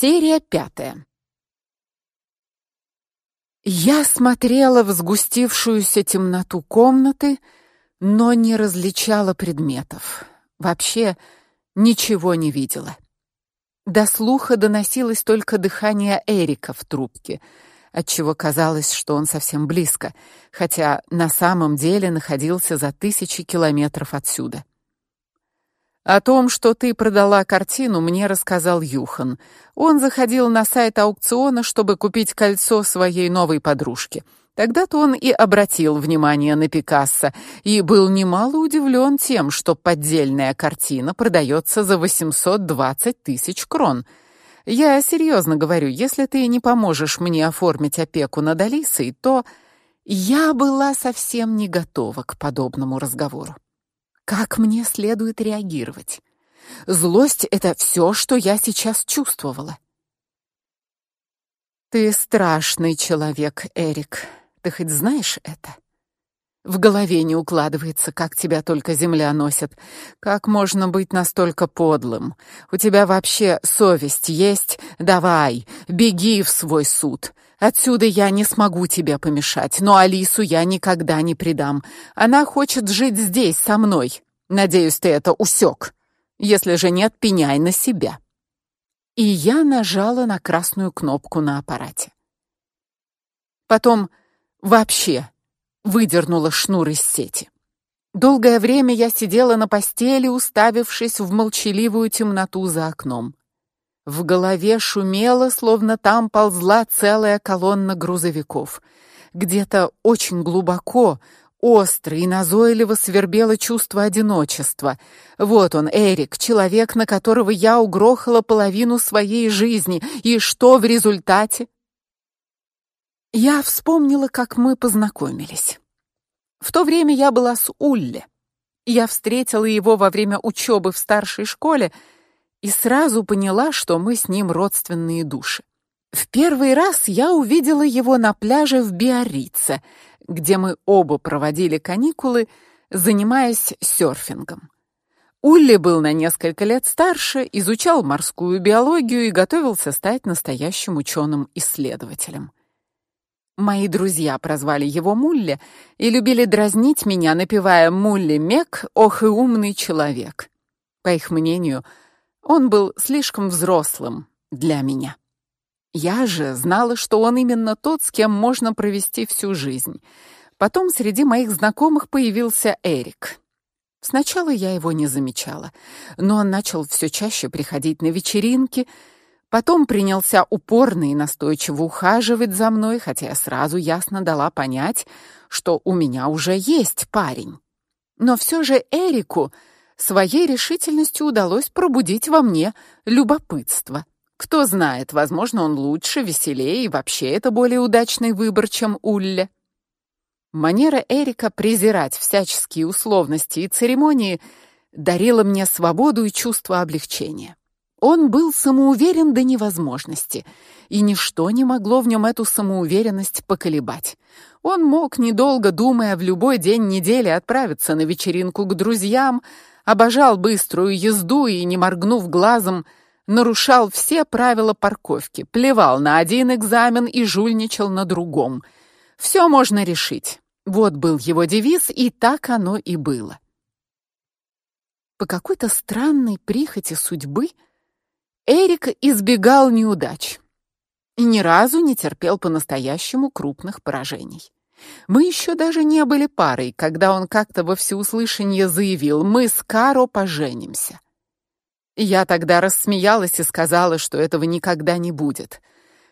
Серия пятая. Я смотрела в сгустившуюся темноту комнаты, но не различала предметов. Вообще ничего не видела. До слуха доносилось только дыхание Эрика в трубке, отчего казалось, что он совсем близко, хотя на самом деле находился за тысячи километров отсюда. О том, что ты продала картину, мне рассказал Юхан. Он заходил на сайт аукциона, чтобы купить кольцо своей новой подружке. Тогда-то он и обратил внимание на Пикассо и был немало удивлен тем, что поддельная картина продается за 820 тысяч крон. Я серьезно говорю, если ты не поможешь мне оформить опеку над Алисой, то я была совсем не готова к подобному разговору. Как мне следует реагировать? Злость это все, что я сейчас чувствовала. Ты страшный человек, Эрик. Ты хоть знаешь это? В голове не укладывается, как тебя только земля носит. Как можно быть настолько подлым? У тебя вообще совесть есть? Давай, беги в свой суд. Отсюда я не смогу тебе помешать, но Алису я никогда не предам. Она хочет жить здесь со мной. Надеюсь, ты это усек. Если же нет, пеняй на себя. И я нажала на красную кнопку на аппарате. Потом вообще выдернула шнур из сети. Долгое время я сидела на постели, уставившись в молчаливую темноту за окном. В голове шумело, словно там ползла целая колонна грузовиков. Где-то очень глубоко, остро и назойливо свербело чувство одиночества. Вот он, Эрик, человек, на которого я угрохала половину своей жизни, и что в результате? Я вспомнила, как мы познакомились. В то время я была с Улле. Я встретила его во время учебы в старшей школе и сразу поняла, что мы с ним родственные души. В первый раз я увидела его на пляже в Биаррице, где мы оба проводили каникулы, занимаясь серфингом. Улли был на несколько лет старше, изучал морскую биологию и готовился стать настоящим ученым-исследователем. Мои друзья прозвали его Мулли и любили дразнить меня, напевая «Мулли Мек, ох и умный человек». По их мнению, он был слишком взрослым для меня. Я же знала, что он именно тот, с кем можно провести всю жизнь. Потом среди моих знакомых появился Эрик. Сначала я его не замечала, но он начал все чаще приходить на вечеринки, потом принялся упорно и настойчиво ухаживать за мной, хотя я сразу ясно дала понять, что у меня уже есть парень. Но все же Эрику своей решительностью удалось пробудить во мне любопытство. Кто знает, возможно, он лучше, веселее и вообще это более удачный выбор, чем Улле. Манера Эрика презирать всяческие условности и церемонии дарила мне свободу и чувство облегчения. Он был самоуверен до невозможности, и ничто не могло в нем эту самоуверенность поколебать. Он мог, недолго думая, в любой день недели отправиться на вечеринку к друзьям, обожал быструю езду и, не моргнув глазом, нарушал все правила парковки, плевал на один экзамен и жульничал на другом. Все можно решить. Вот был его девиз, и так оно и было. По какой-то странной прихоти судьбы Эрик избегал неудач и ни разу не терпел по-настоящему крупных поражений. Мы еще даже не были парой, когда он как-то во всеуслышание заявил: "Мы с Каро поженимся". Я тогда рассмеялась и сказала, что этого никогда не будет.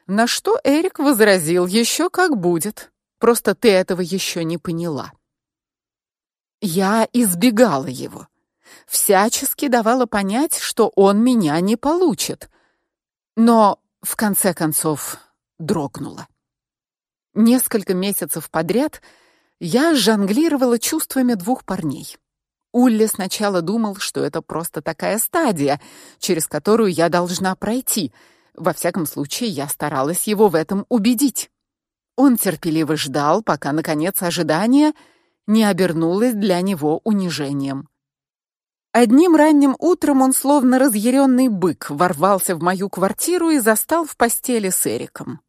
На что Эрик возразил: "Еще как будет. Просто ты этого еще не поняла". Я избегала его, всячески давала понять, что он меня не получит. Но в конце концов дрогнула. Несколько месяцев подряд я жонглировала чувствами двух парней. Улли сначала думал, что это просто такая стадия, через которую я должна пройти. Во всяком случае, я старалась его в этом убедить. Он терпеливо ждал, пока наконец ожидание не обернулось для него унижением. Одним ранним утром он словно разъяренный бык ворвался в мою квартиру и застал в постели с Эриком.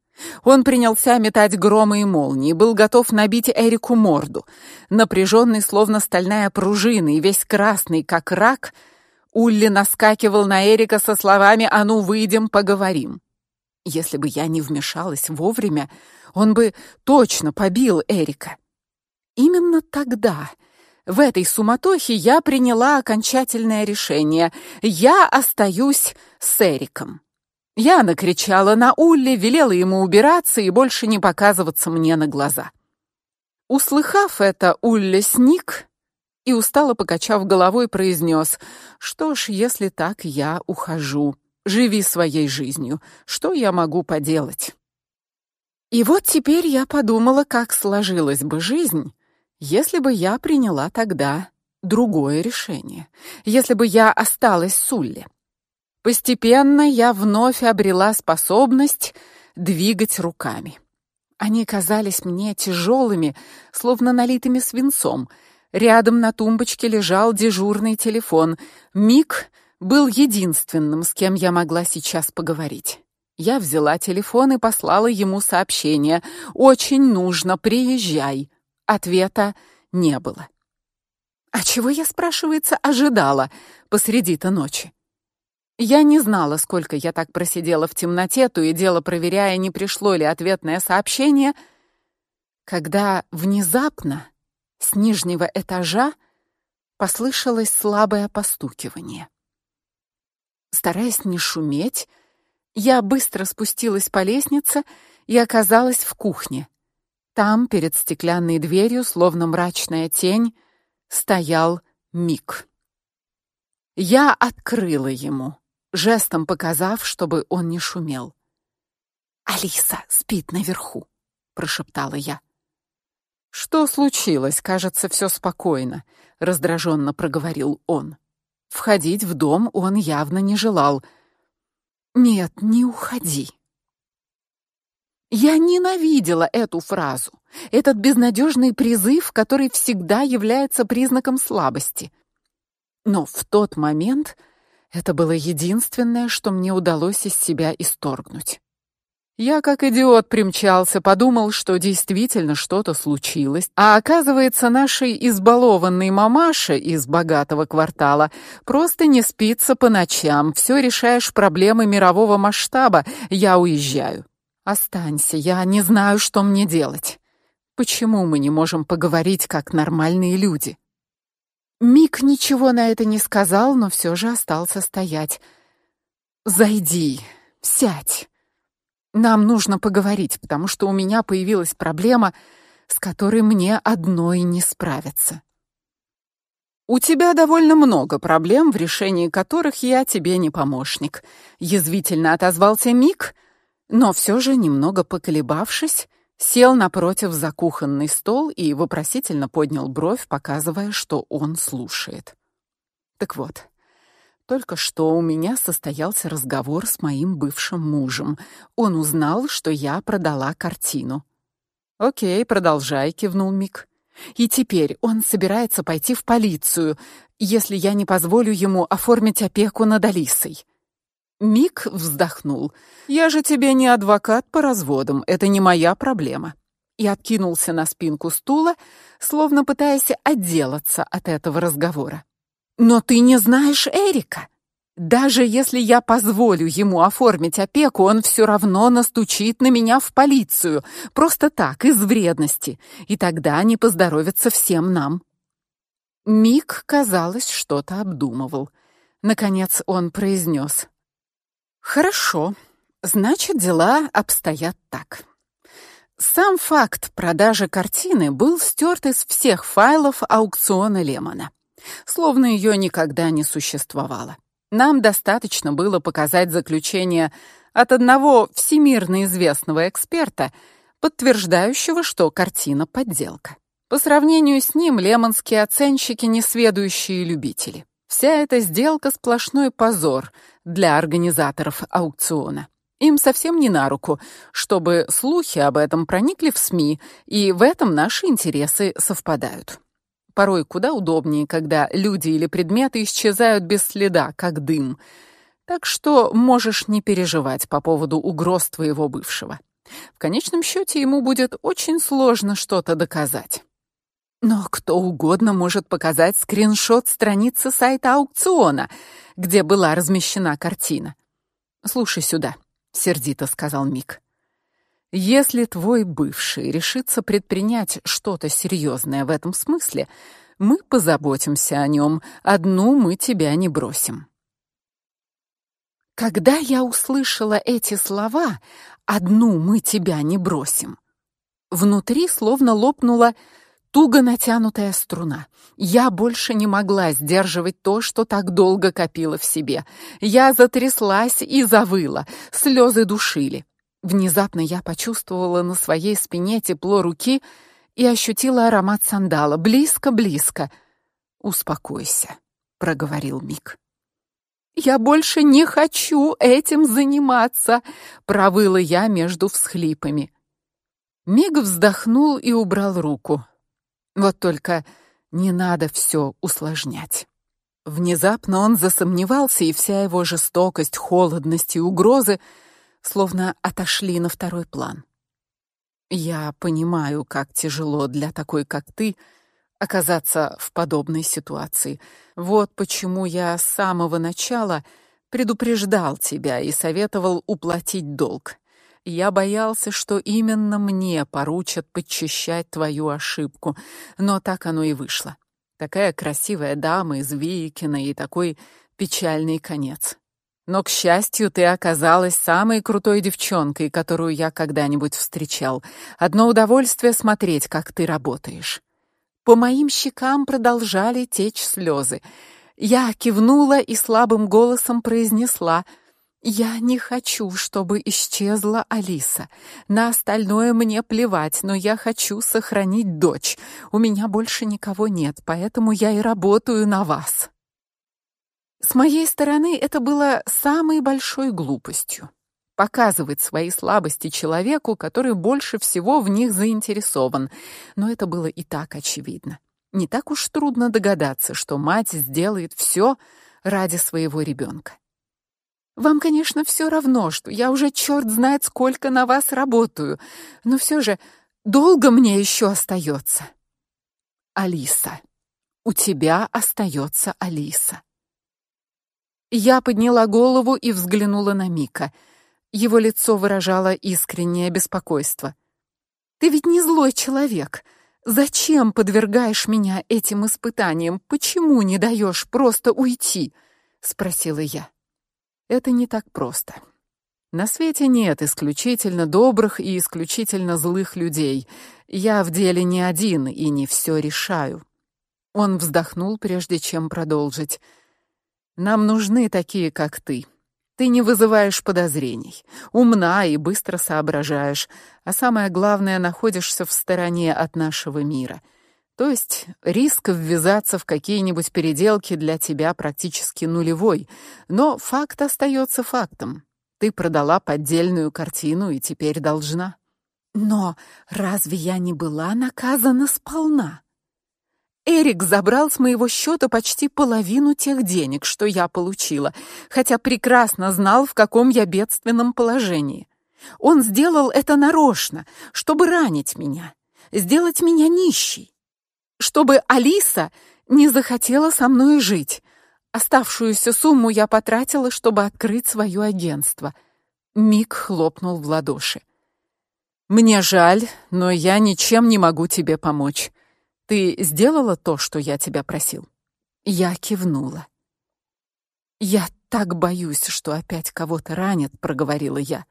Он принялся метать громы и молнии, был готов набить Эрику морду. Напряженный, словно стальная пружина, и весь красный, как рак, Улли наскакивал на Эрика со словами «А ну, выйдем, поговорим». Если бы я не вмешалась вовремя, он бы точно побил Эрика. Именно тогда, в этой суматохе, я приняла окончательное решение. Я остаюсь с Эриком. Я накричала на Улли, велела ему убираться и больше не показываться мне на глаза. Услыхав это, Улли сник и устало покачав головой, произнес: "Что ж, если так, я ухожу. Живи своей жизнью. Что я могу поделать?" И вот теперь я подумала, как сложилась бы жизнь, если бы я приняла тогда другое решение. Если бы я осталась с Улли. Постепенно я вновь обрела способность двигать руками. Они казались мне тяжелыми, словно налитыми свинцом. Рядом на тумбочке лежал дежурный телефон. Мик был единственным, с кем я могла сейчас поговорить. Я взяла телефон и послала ему сообщение: "Очень нужно, приезжай". Ответа не было. А чего я, спрашивается, ожидала посреди-то ночи? Я не знала, сколько я так просидела в темноте, то и дело проверяя, не пришло ли ответное сообщение, когда внезапно с нижнего этажа послышалось слабое постукивание. Стараясь не шуметь, я быстро спустилась по лестнице и оказалась в кухне. Там, перед стеклянной дверью, словно мрачная тень, стоял Мик. Я открыла ему жестом показав, чтобы он не шумел. Алиса спит наверху, прошептала я. Что случилось? Кажется, все спокойно, раздраженно проговорил он. Входить в дом он явно не желал. Нет, не уходи. Я ненавидела эту фразу, этот безнадежный призыв, который всегда является признаком слабости. Но в тот момент это было единственное, что мне удалось из себя исторгнуть. Я, как идиот, примчался, подумал, что действительно что-то случилось, а оказывается, нашей избалованной мамаше из богатого квартала просто не спится по ночам. Все решаешь проблемы мирового масштаба. Я уезжаю. Останься, я не знаю, что мне делать. Почему мы не можем поговорить как нормальные люди? Мик ничего на это не сказал, но все же остался стоять. Зайди, сядь. Нам нужно поговорить, потому что у меня появилась проблема, с которой мне одной не справиться. У тебя довольно много проблем, в решении которых я тебе не помощник, язвительно отозвался Мик, но все же немного поколебавшись, сел напротив за кухонный стол и вопросительно поднял бровь, показывая, что он слушает. Так вот, только что у меня состоялся разговор с моим бывшим мужем. Он узнал, что я продала картину. О'кей, продолжай, кивнул Мик. И теперь он собирается пойти в полицию, если я не позволю ему оформить опеку над Алисой. Мик вздохнул. Я же тебе не адвокат по разводам, это не моя проблема. И откинулся на спинку стула, словно пытаясь отделаться от этого разговора. Но ты не знаешь Эрика. Даже если я позволю ему оформить опеку, он все равно настучит на меня в полицию, просто так, из вредности, и тогда не поздоровится всем нам. Мик, казалось, что-то обдумывал. Наконец он произнес: Хорошо. Значит, дела обстоят так. Сам факт продажи картины был стерт из всех файлов аукциона Лемона, словно ее никогда не существовало. Нам достаточно было показать заключение от одного всемирно известного эксперта, подтверждающего, что картина подделка. По сравнению с ним лемонские оценщики несведущие любители. Вся эта сделка сплошной позор для организаторов аукциона. Им совсем не на руку, чтобы слухи об этом проникли в СМИ, и в этом наши интересы совпадают. Порой куда удобнее, когда люди или предметы исчезают без следа, как дым. Так что можешь не переживать по поводу угроз твоего бывшего. В конечном счете ему будет очень сложно что-то доказать. Но кто угодно может показать скриншот страницы сайта аукциона, где была размещена картина. Слушай сюда, сердито сказал Мик. Если твой бывший решится предпринять что-то серьезное в этом смысле, мы позаботимся о нем. Одну мы тебя не бросим. Когда я услышала эти слова, одну мы тебя не бросим, внутри словно лопнула туго натянутая струна. Я больше не могла сдерживать то, что так долго копила в себе. Я затряслась и завыла, слезы душили. Внезапно я почувствовала на своей спине тепло руки и ощутила аромат сандала близко-близко. "Успокойся", проговорил Мик. Я больше не хочу этим заниматься, провыла я между всхлипами. Миг вздохнул и убрал руку. Вот только не надо все усложнять. Внезапно он засомневался, и вся его жестокость, холодность и угрозы словно отошли на второй план. Я понимаю, как тяжело для такой, как ты, оказаться в подобной ситуации. Вот почему я с самого начала предупреждал тебя и советовал уплатить долг. Я боялся, что именно мне поручат подчищать твою ошибку, но так оно и вышло. Такая красивая дама из Викина и такой печальный конец. Но к счастью, ты оказалась самой крутой девчонкой, которую я когда-нибудь встречал. Одно удовольствие смотреть, как ты работаешь. По моим щекам продолжали течь слезы. Я кивнула и слабым голосом произнесла: я не хочу, чтобы исчезла Алиса. На остальное мне плевать, но я хочу сохранить дочь. У меня больше никого нет, поэтому я и работаю на вас. С моей стороны это было самой большой глупостью показывать свои слабости человеку, который больше всего в них заинтересован. Но это было и так очевидно. Не так уж трудно догадаться, что мать сделает все ради своего ребенка. Вам, конечно, все равно, что я уже черт знает сколько на вас работаю, но все же долго мне еще остается. Алиса. У тебя остается Алиса. Я подняла голову и взглянула на Мика. Его лицо выражало искреннее беспокойство. Ты ведь не злой человек. Зачем подвергаешь меня этим испытаниям? Почему не даешь просто уйти? спросила я. Это не так просто. На свете нет исключительно добрых и исключительно злых людей. Я в деле не один и не все решаю. Он вздохнул, прежде чем продолжить. Нам нужны такие, как ты. Ты не вызываешь подозрений, умна и быстро соображаешь, а самое главное, находишься в стороне от нашего мира. То есть риск ввязаться в какие-нибудь переделки для тебя практически нулевой, но факт остается фактом. Ты продала поддельную картину и теперь должна. Но разве я не была наказана сполна? Эрик забрал с моего счета почти половину тех денег, что я получила, хотя прекрасно знал, в каком я бедственном положении. Он сделал это нарочно, чтобы ранить меня, сделать меня нищей чтобы Алиса не захотела со мной жить. Оставшуюся сумму я потратила, чтобы открыть свое агентство. Мик хлопнул в ладоши. Мне жаль, но я ничем не могу тебе помочь. Ты сделала то, что я тебя просил? Я кивнула. Я так боюсь, что опять кого-то ранят, проговорила я.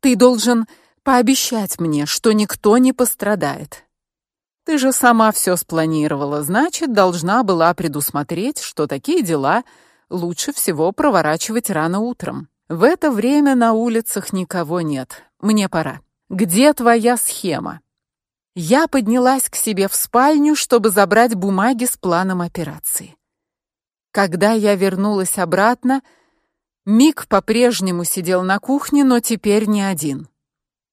Ты должен пообещать мне, что никто не пострадает. Ты же сама все спланировала, значит, должна была предусмотреть, что такие дела лучше всего проворачивать рано утром. В это время на улицах никого нет. Мне пора. Где твоя схема? Я поднялась к себе в спальню, чтобы забрать бумаги с планом операции. Когда я вернулась обратно, Мик по-прежнему сидел на кухне, но теперь не один.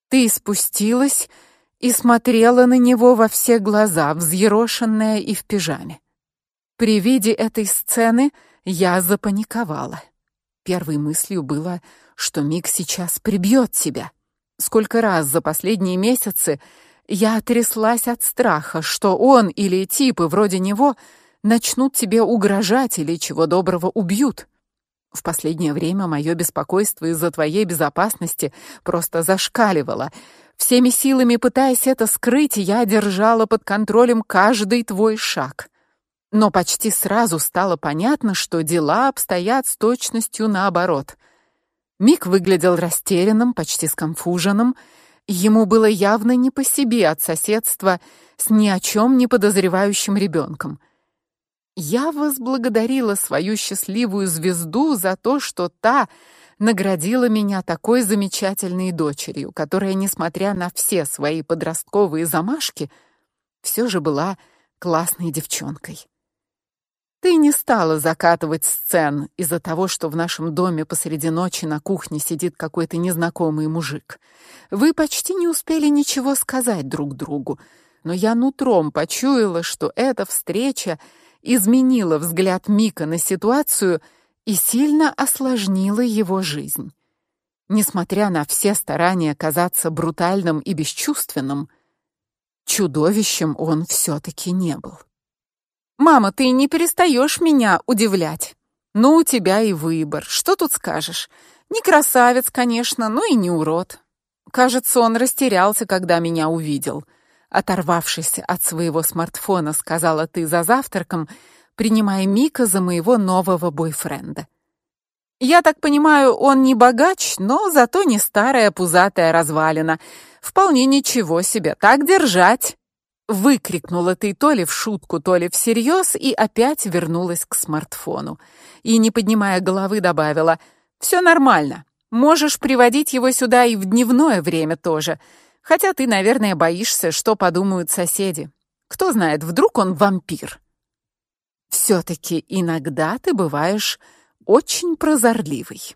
Ты спустилась и смотрела на него во все глаза, взъерошенная и в пижаме. При виде этой сцены я запаниковала. Первой мыслью было, что Мик сейчас прибьет себя. Сколько раз за последние месяцы я тряслась от страха, что он или типы вроде него начнут тебе угрожать или чего доброго убьют. В последнее время мое беспокойство из-за твоей безопасности просто зашкаливало. Всеми силами пытаясь это скрыть, я держала под контролем каждый твой шаг. Но почти сразу стало понятно, что дела обстоят с точностью наоборот. Мик выглядел растерянным, почти сконфуженным. Ему было явно не по себе от соседства с ни о чем не подозревающим ребенком. Я возблагодарила свою счастливую звезду за то, что та наградила меня такой замечательной дочерью, которая, несмотря на все свои подростковые замашки, все же была классной девчонкой. Ты не стала закатывать сцен из-за того, что в нашем доме посреди ночи на кухне сидит какой-то незнакомый мужик. Вы почти не успели ничего сказать друг другу, но я нутром почуяла, что эта встреча изменила взгляд Мика на ситуацию и сильно осложнила его жизнь. Несмотря на все старания казаться брутальным и бесчувственным, чудовищем он все таки не был. Мама, ты не перестаешь меня удивлять. Ну, у тебя и выбор. Что тут скажешь? Не красавец, конечно, но и не урод. Кажется, он растерялся, когда меня увидел. Оторвавшись от своего смартфона, сказала ты за завтраком, принимая Мика за моего нового бойфренда. Я так понимаю, он не богач, но зато не старая пузатая развалина. Вполне ничего себе. Так держать выкрикнула ты то ли в шутку, то ли всерьез и опять вернулась к смартфону. И не поднимая головы добавила: «Все нормально. Можешь приводить его сюда и в дневное время тоже. Хотя ты, наверное, боишься, что подумают соседи. Кто знает, вдруг он вампир. Все таки иногда ты бываешь очень прозорливый.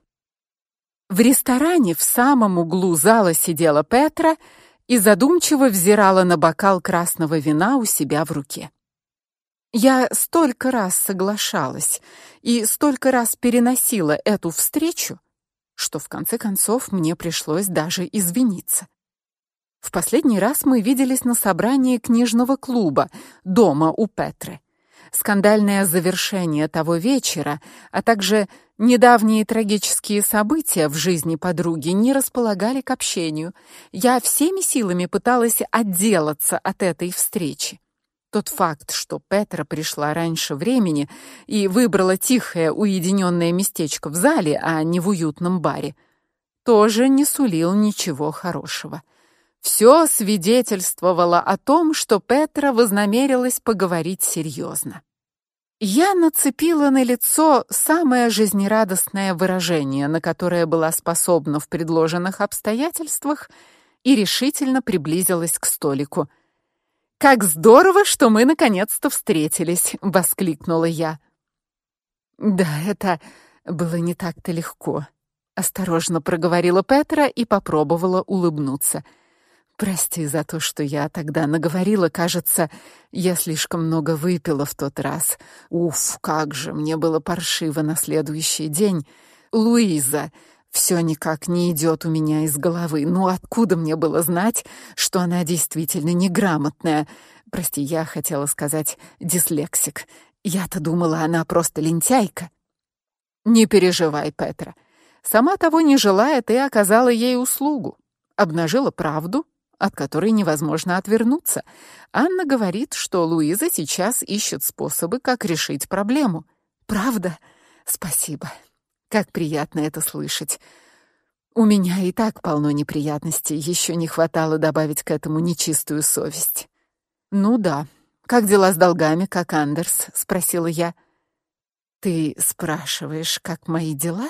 В ресторане в самом углу зала сидела Петра и задумчиво взирала на бокал красного вина у себя в руке. Я столько раз соглашалась и столько раз переносила эту встречу, что в конце концов мне пришлось даже извиниться. В последний раз мы виделись на собрании книжного клуба дома у Петры. Скандальное завершение того вечера, а также недавние трагические события в жизни подруги не располагали к общению. Я всеми силами пыталась отделаться от этой встречи. Тот факт, что Петра пришла раньше времени и выбрала тихое, уединенное местечко в зале, а не в уютном баре, тоже не сулил ничего хорошего. Все свидетельствовало о том, что Петра вознамерилась поговорить серьезно. Я нацепила на лицо самое жизнерадостное выражение, на которое была способна в предложенных обстоятельствах, и решительно приблизилась к столику. Как здорово, что мы наконец-то встретились, воскликнула я. Да, это было не так-то легко, осторожно проговорила Петра и попробовала улыбнуться. Прости за то, что я тогда наговорила, кажется, я слишком много выпила в тот раз. Уф, как же мне было паршиво на следующий день. Луиза, все никак не идет у меня из головы. Ну откуда мне было знать, что она действительно неграмотная? Прости, я хотела сказать дислексик. Я-то думала, она просто лентяйка. Не переживай, Петра. Сама того не желая, ты оказала ей услугу. Обнажила правду, от которой невозможно отвернуться. Анна говорит, что Луиза сейчас ищет способы, как решить проблему. Правда? Спасибо. Как приятно это слышать. У меня и так полно неприятностей, еще не хватало добавить к этому нечистую совесть. Ну да. Как дела с долгами, как Андерс, спросила я. Ты спрашиваешь, как мои дела?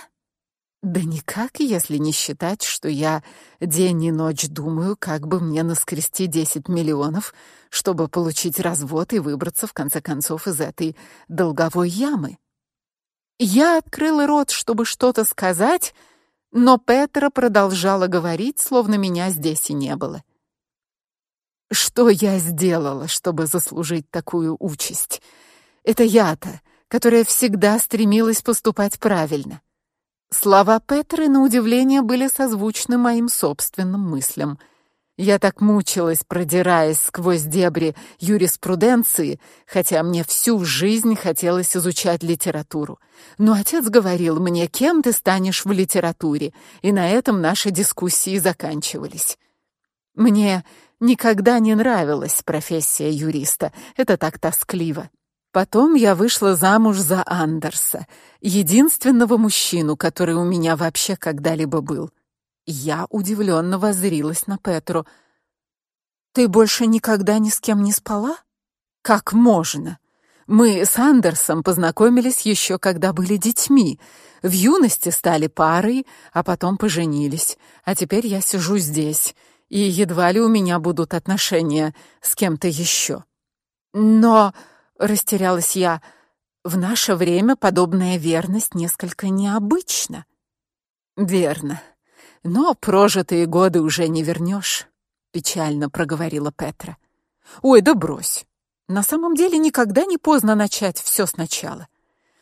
Да никак, если не считать, что я день и ночь думаю, как бы мне наскрести 10 миллионов, чтобы получить развод и выбраться в конце концов из этой долговой ямы. Я открыла рот, чтобы что-то сказать, но Петра продолжала говорить, словно меня здесь и не было. Что я сделала, чтобы заслужить такую участь? Это я-то, которая всегда стремилась поступать правильно. Слова Петры на удивление были созвучны моим собственным мыслям. Я так мучилась, продираясь сквозь дебри юриспруденции, хотя мне всю жизнь хотелось изучать литературу. Но отец говорил мне, кем ты станешь в литературе, и на этом наши дискуссии заканчивались. Мне никогда не нравилась профессия юриста. Это так тоскливо. Потом я вышла замуж за Андерса, единственного мужчину, который у меня вообще когда-либо был. Я удивленно воззрилась на Петру. Ты больше никогда ни с кем не спала? Как можно? Мы с Андерсом познакомились еще когда были детьми. В юности стали парой, а потом поженились. А теперь я сижу здесь, и едва ли у меня будут отношения с кем-то еще. Но растерялась я. В наше время подобная верность несколько необычна. Верно. Но прожитые годы уже не вернешь, печально проговорила Петра. Ой, да брось. На самом деле никогда не поздно начать все сначала.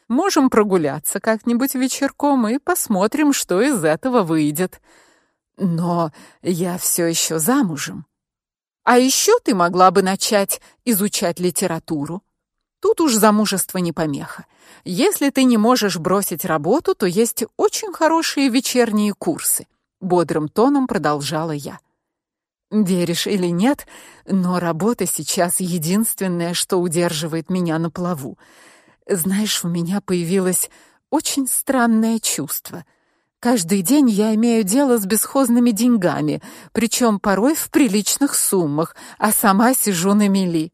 Можем прогуляться как-нибудь вечерком и посмотрим, что из этого выйдет. Но я все еще замужем. А еще ты могла бы начать изучать литературу. Тут уж замужество не помеха. Если ты не можешь бросить работу, то есть очень хорошие вечерние курсы, бодрым тоном продолжала я. Веришь или нет, но работа сейчас единственное, что удерживает меня на плаву. Знаешь, у меня появилось очень странное чувство. Каждый день я имею дело с бесхозными деньгами, причем порой в приличных суммах, а сама сижу на мели.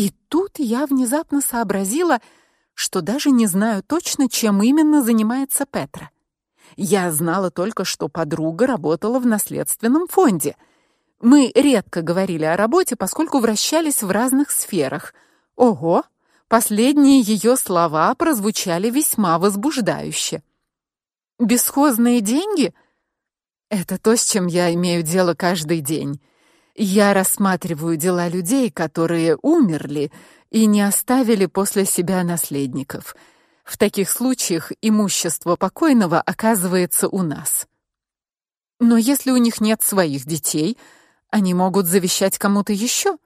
И тут я внезапно сообразила, что даже не знаю точно, чем именно занимается Петра. Я знала только, что подруга работала в наследственном фонде. Мы редко говорили о работе, поскольку вращались в разных сферах. Ого, последние ее слова прозвучали весьма возбуждающе. Бесхозные деньги это то, с чем я имею дело каждый день. Я рассматриваю дела людей, которые умерли и не оставили после себя наследников. В таких случаях имущество покойного оказывается у нас. Но если у них нет своих детей, они могут завещать кому-то еще.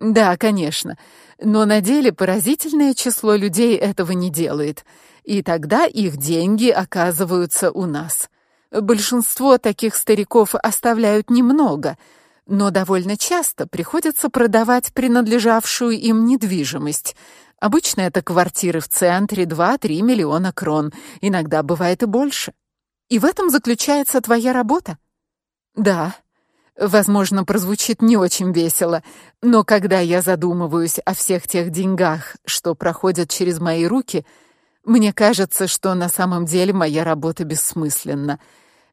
Да, конечно. Но на деле поразительное число людей этого не делает, и тогда их деньги оказываются у нас. Большинство таких стариков оставляют немного — но довольно часто приходится продавать принадлежавшую им недвижимость. Обычно это квартиры в центре 2-3 миллиона крон, иногда бывает и больше. И в этом заключается твоя работа? Да. Возможно, прозвучит не очень весело, но когда я задумываюсь о всех тех деньгах, что проходят через мои руки, мне кажется, что на самом деле моя работа бессмысленна.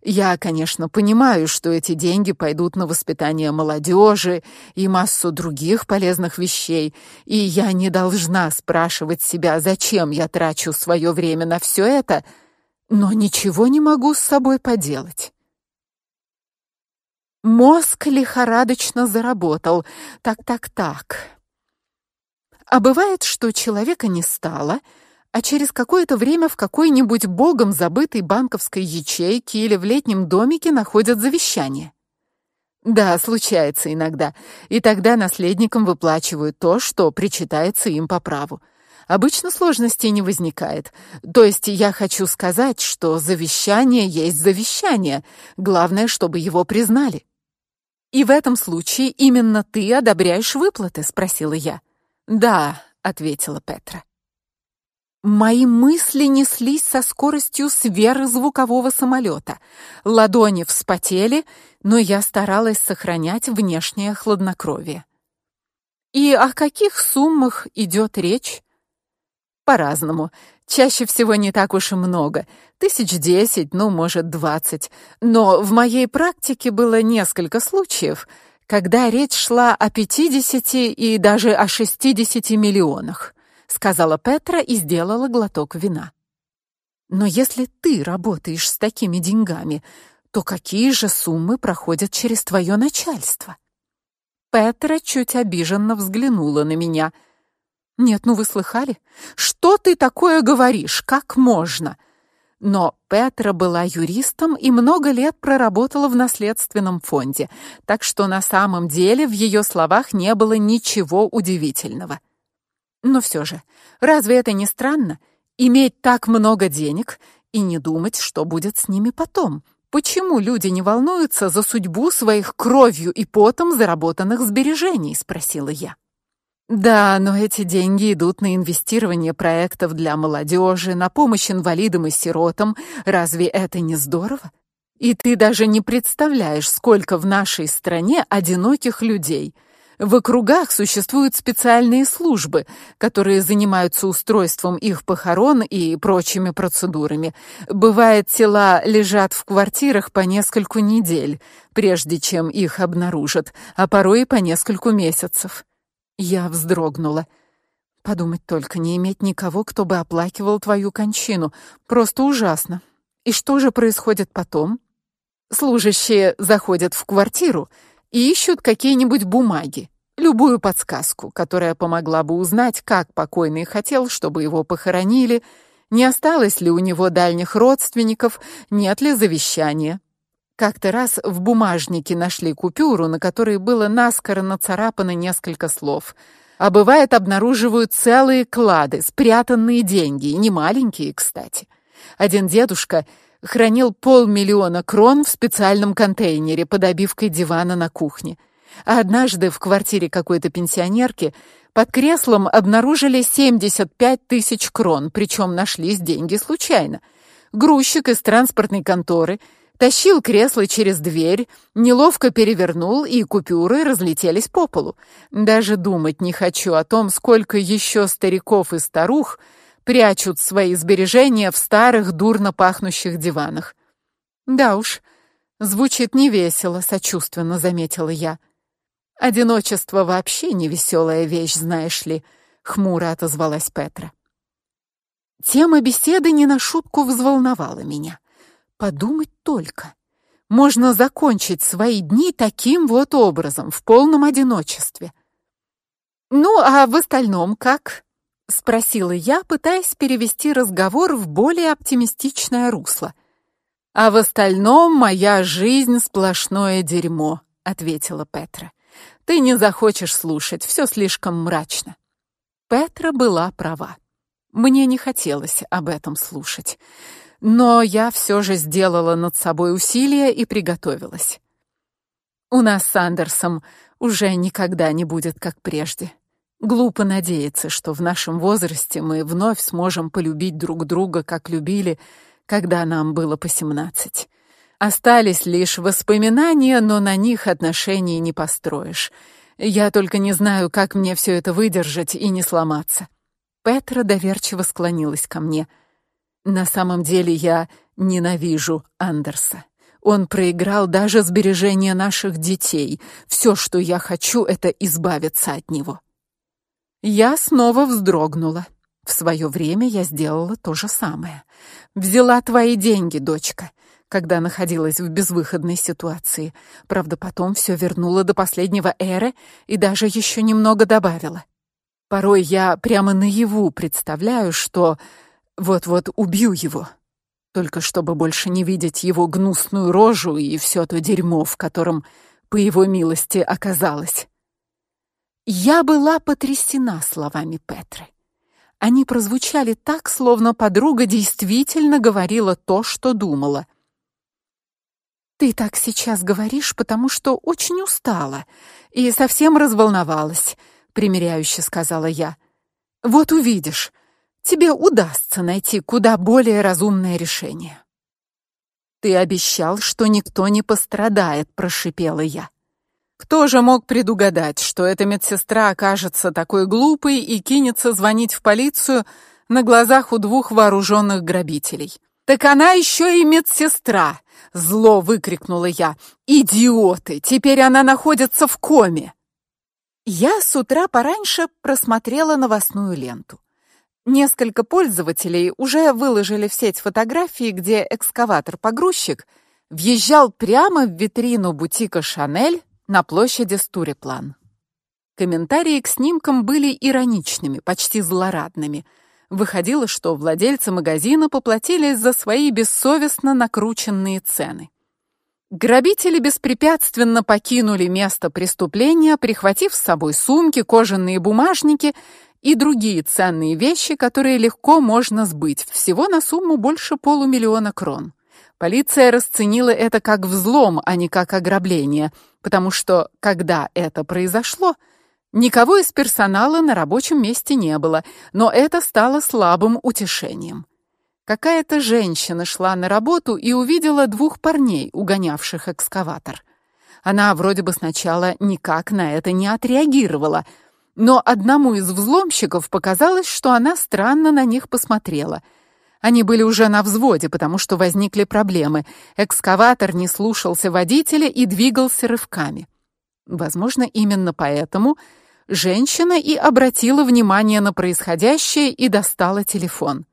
Я, конечно, понимаю, что эти деньги пойдут на воспитание молодежи и массу других полезных вещей, и я не должна спрашивать себя, зачем я трачу свое время на все это, но ничего не могу с собой поделать. Мозг лихорадочно заработал. Так-так-так. А бывает, что человека не стало, а через какое-то время в какой-нибудь богом забытой банковской ячейке или в летнем домике находят завещание. Да, случается иногда. И тогда наследникам выплачивают то, что причитается им по праву. Обычно сложностей не возникает. То есть я хочу сказать, что завещание есть завещание. Главное, чтобы его признали. И в этом случае именно ты одобряешь выплаты, спросила я. Да, ответила Петра. Мои мысли неслись со скоростью сверхзвукового самолета. Ладони вспотели, но я старалась сохранять внешнее хладнокровие. И о каких суммах идет речь? По-разному. Чаще всего не так уж и много. Тысяч десять, ну, может, двадцать. Но в моей практике было несколько случаев, когда речь шла о пятидесяти и даже о шестидесяти миллионах сказала Петра и сделала глоток вина. Но если ты работаешь с такими деньгами, то какие же суммы проходят через твое начальство? Петра чуть обиженно взглянула на меня. Нет, ну вы слыхали? Что ты такое говоришь? Как можно? Но Петра была юристом и много лет проработала в наследственном фонде, так что на самом деле в ее словах не было ничего удивительного. Но все же, разве это не странно иметь так много денег и не думать, что будет с ними потом? Почему люди не волнуются за судьбу своих кровью и потом заработанных сбережений, спросила я. Да, но эти деньги идут на инвестирование проектов для молодежи, на помощь инвалидам и сиротам. Разве это не здорово? И ты даже не представляешь, сколько в нашей стране одиноких людей. В округах существуют специальные службы, которые занимаются устройством их похорон и прочими процедурами. Бывает, тела лежат в квартирах по нескольку недель, прежде чем их обнаружат, а порой и по нескольку месяцев. Я вздрогнула. Подумать только, не иметь никого, кто бы оплакивал твою кончину. Просто ужасно. И что же происходит потом? Служащие заходят в квартиру и ищут какие-нибудь бумаги, любую подсказку, которая помогла бы узнать, как покойный хотел, чтобы его похоронили, не осталось ли у него дальних родственников, нет ли завещания. Как-то раз в бумажнике нашли купюру, на которой было наскоро нацарапано несколько слов. А бывает, обнаруживают целые клады, спрятанные деньги, не маленькие, кстати. Один дедушка хранил полмиллиона крон в специальном контейнере под обивкой дивана на кухне. А однажды в квартире какой-то пенсионерки под креслом обнаружили 75 тысяч крон, причем нашлись деньги случайно. Грузчик из транспортной конторы — тащил кресло через дверь, неловко перевернул, и купюры разлетелись по полу. Даже думать не хочу о том, сколько еще стариков и старух прячут свои сбережения в старых дурно пахнущих диванах. Да уж, звучит невесело, сочувственно заметила я. Одиночество вообще не веселая вещь, знаешь ли, хмуро отозвалась Петра. Тема беседы не на шутку взволновала меня. Подумать только. Можно закончить свои дни таким вот образом, в полном одиночестве. Ну, а в остальном как? Спросила я, пытаясь перевести разговор в более оптимистичное русло. А в остальном моя жизнь сплошное дерьмо, ответила Петра. Ты не захочешь слушать, все слишком мрачно. Петра была права. Мне не хотелось об этом слушать но я все же сделала над собой усилие и приготовилась. У нас с Андерсом уже никогда не будет как прежде. Глупо надеяться, что в нашем возрасте мы вновь сможем полюбить друг друга, как любили, когда нам было по семнадцать. Остались лишь воспоминания, но на них отношений не построишь. Я только не знаю, как мне все это выдержать и не сломаться. Петра доверчиво склонилась ко мне — на самом деле я ненавижу Андерса. Он проиграл даже сбережения наших детей. Все, что я хочу, это избавиться от него. Я снова вздрогнула. В свое время я сделала то же самое. Взяла твои деньги, дочка, когда находилась в безвыходной ситуации. Правда, потом все вернула до последнего эры и даже еще немного добавила. Порой я прямо наяву представляю, что вот-вот убью его. Только чтобы больше не видеть его гнусную рожу и все то дерьмо, в котором, по его милости, оказалось. Я была потрясена словами Петры. Они прозвучали так, словно подруга действительно говорила то, что думала. Ты так сейчас говоришь, потому что очень устала и совсем разволновалась, примиряюще сказала я. Вот увидишь, тебе удастся найти куда более разумное решение. Ты обещал, что никто не пострадает, прошипела я. Кто же мог предугадать, что эта медсестра окажется такой глупой и кинется звонить в полицию на глазах у двух вооруженных грабителей? Так она еще и медсестра, зло выкрикнула я. Идиоты, теперь она находится в коме. Я с утра пораньше просмотрела новостную ленту. Несколько пользователей уже выложили в сеть фотографии, где экскаватор-погрузчик въезжал прямо в витрину бутика Шанель на площади Стуреплан. Комментарии к снимкам были ироничными, почти злорадными. Выходило, что владельцы магазина поплатились за свои бессовестно накрученные цены. Грабители беспрепятственно покинули место преступления, прихватив с собой сумки, кожаные бумажники и другие ценные вещи, которые легко можно сбыть, всего на сумму больше полумиллиона крон. Полиция расценила это как взлом, а не как ограбление, потому что когда это произошло, никого из персонала на рабочем месте не было, но это стало слабым утешением. Какая-то женщина шла на работу и увидела двух парней, угонявших экскаватор. Она вроде бы сначала никак на это не отреагировала, но одному из взломщиков показалось, что она странно на них посмотрела — они были уже на взводе, потому что возникли проблемы. Экскаватор не слушался водителя и двигался рывками. Возможно, именно поэтому женщина и обратила внимание на происходящее и достала телефон.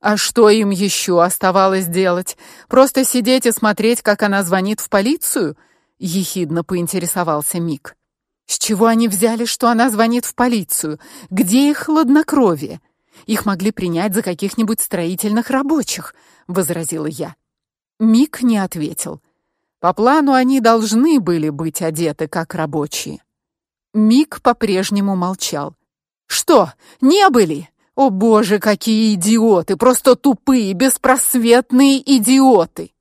А что им еще оставалось делать? Просто сидеть и смотреть, как она звонит в полицию? ехидно поинтересовался Мик. С чего они взяли, что она звонит в полицию? Где их хладнокровие? Их могли принять за каких-нибудь строительных рабочих, возразила я. Мик не ответил. По плану они должны были быть одеты как рабочие. Мик по-прежнему молчал. Что, не были? О, боже, какие идиоты, просто тупые, беспросветные идиоты.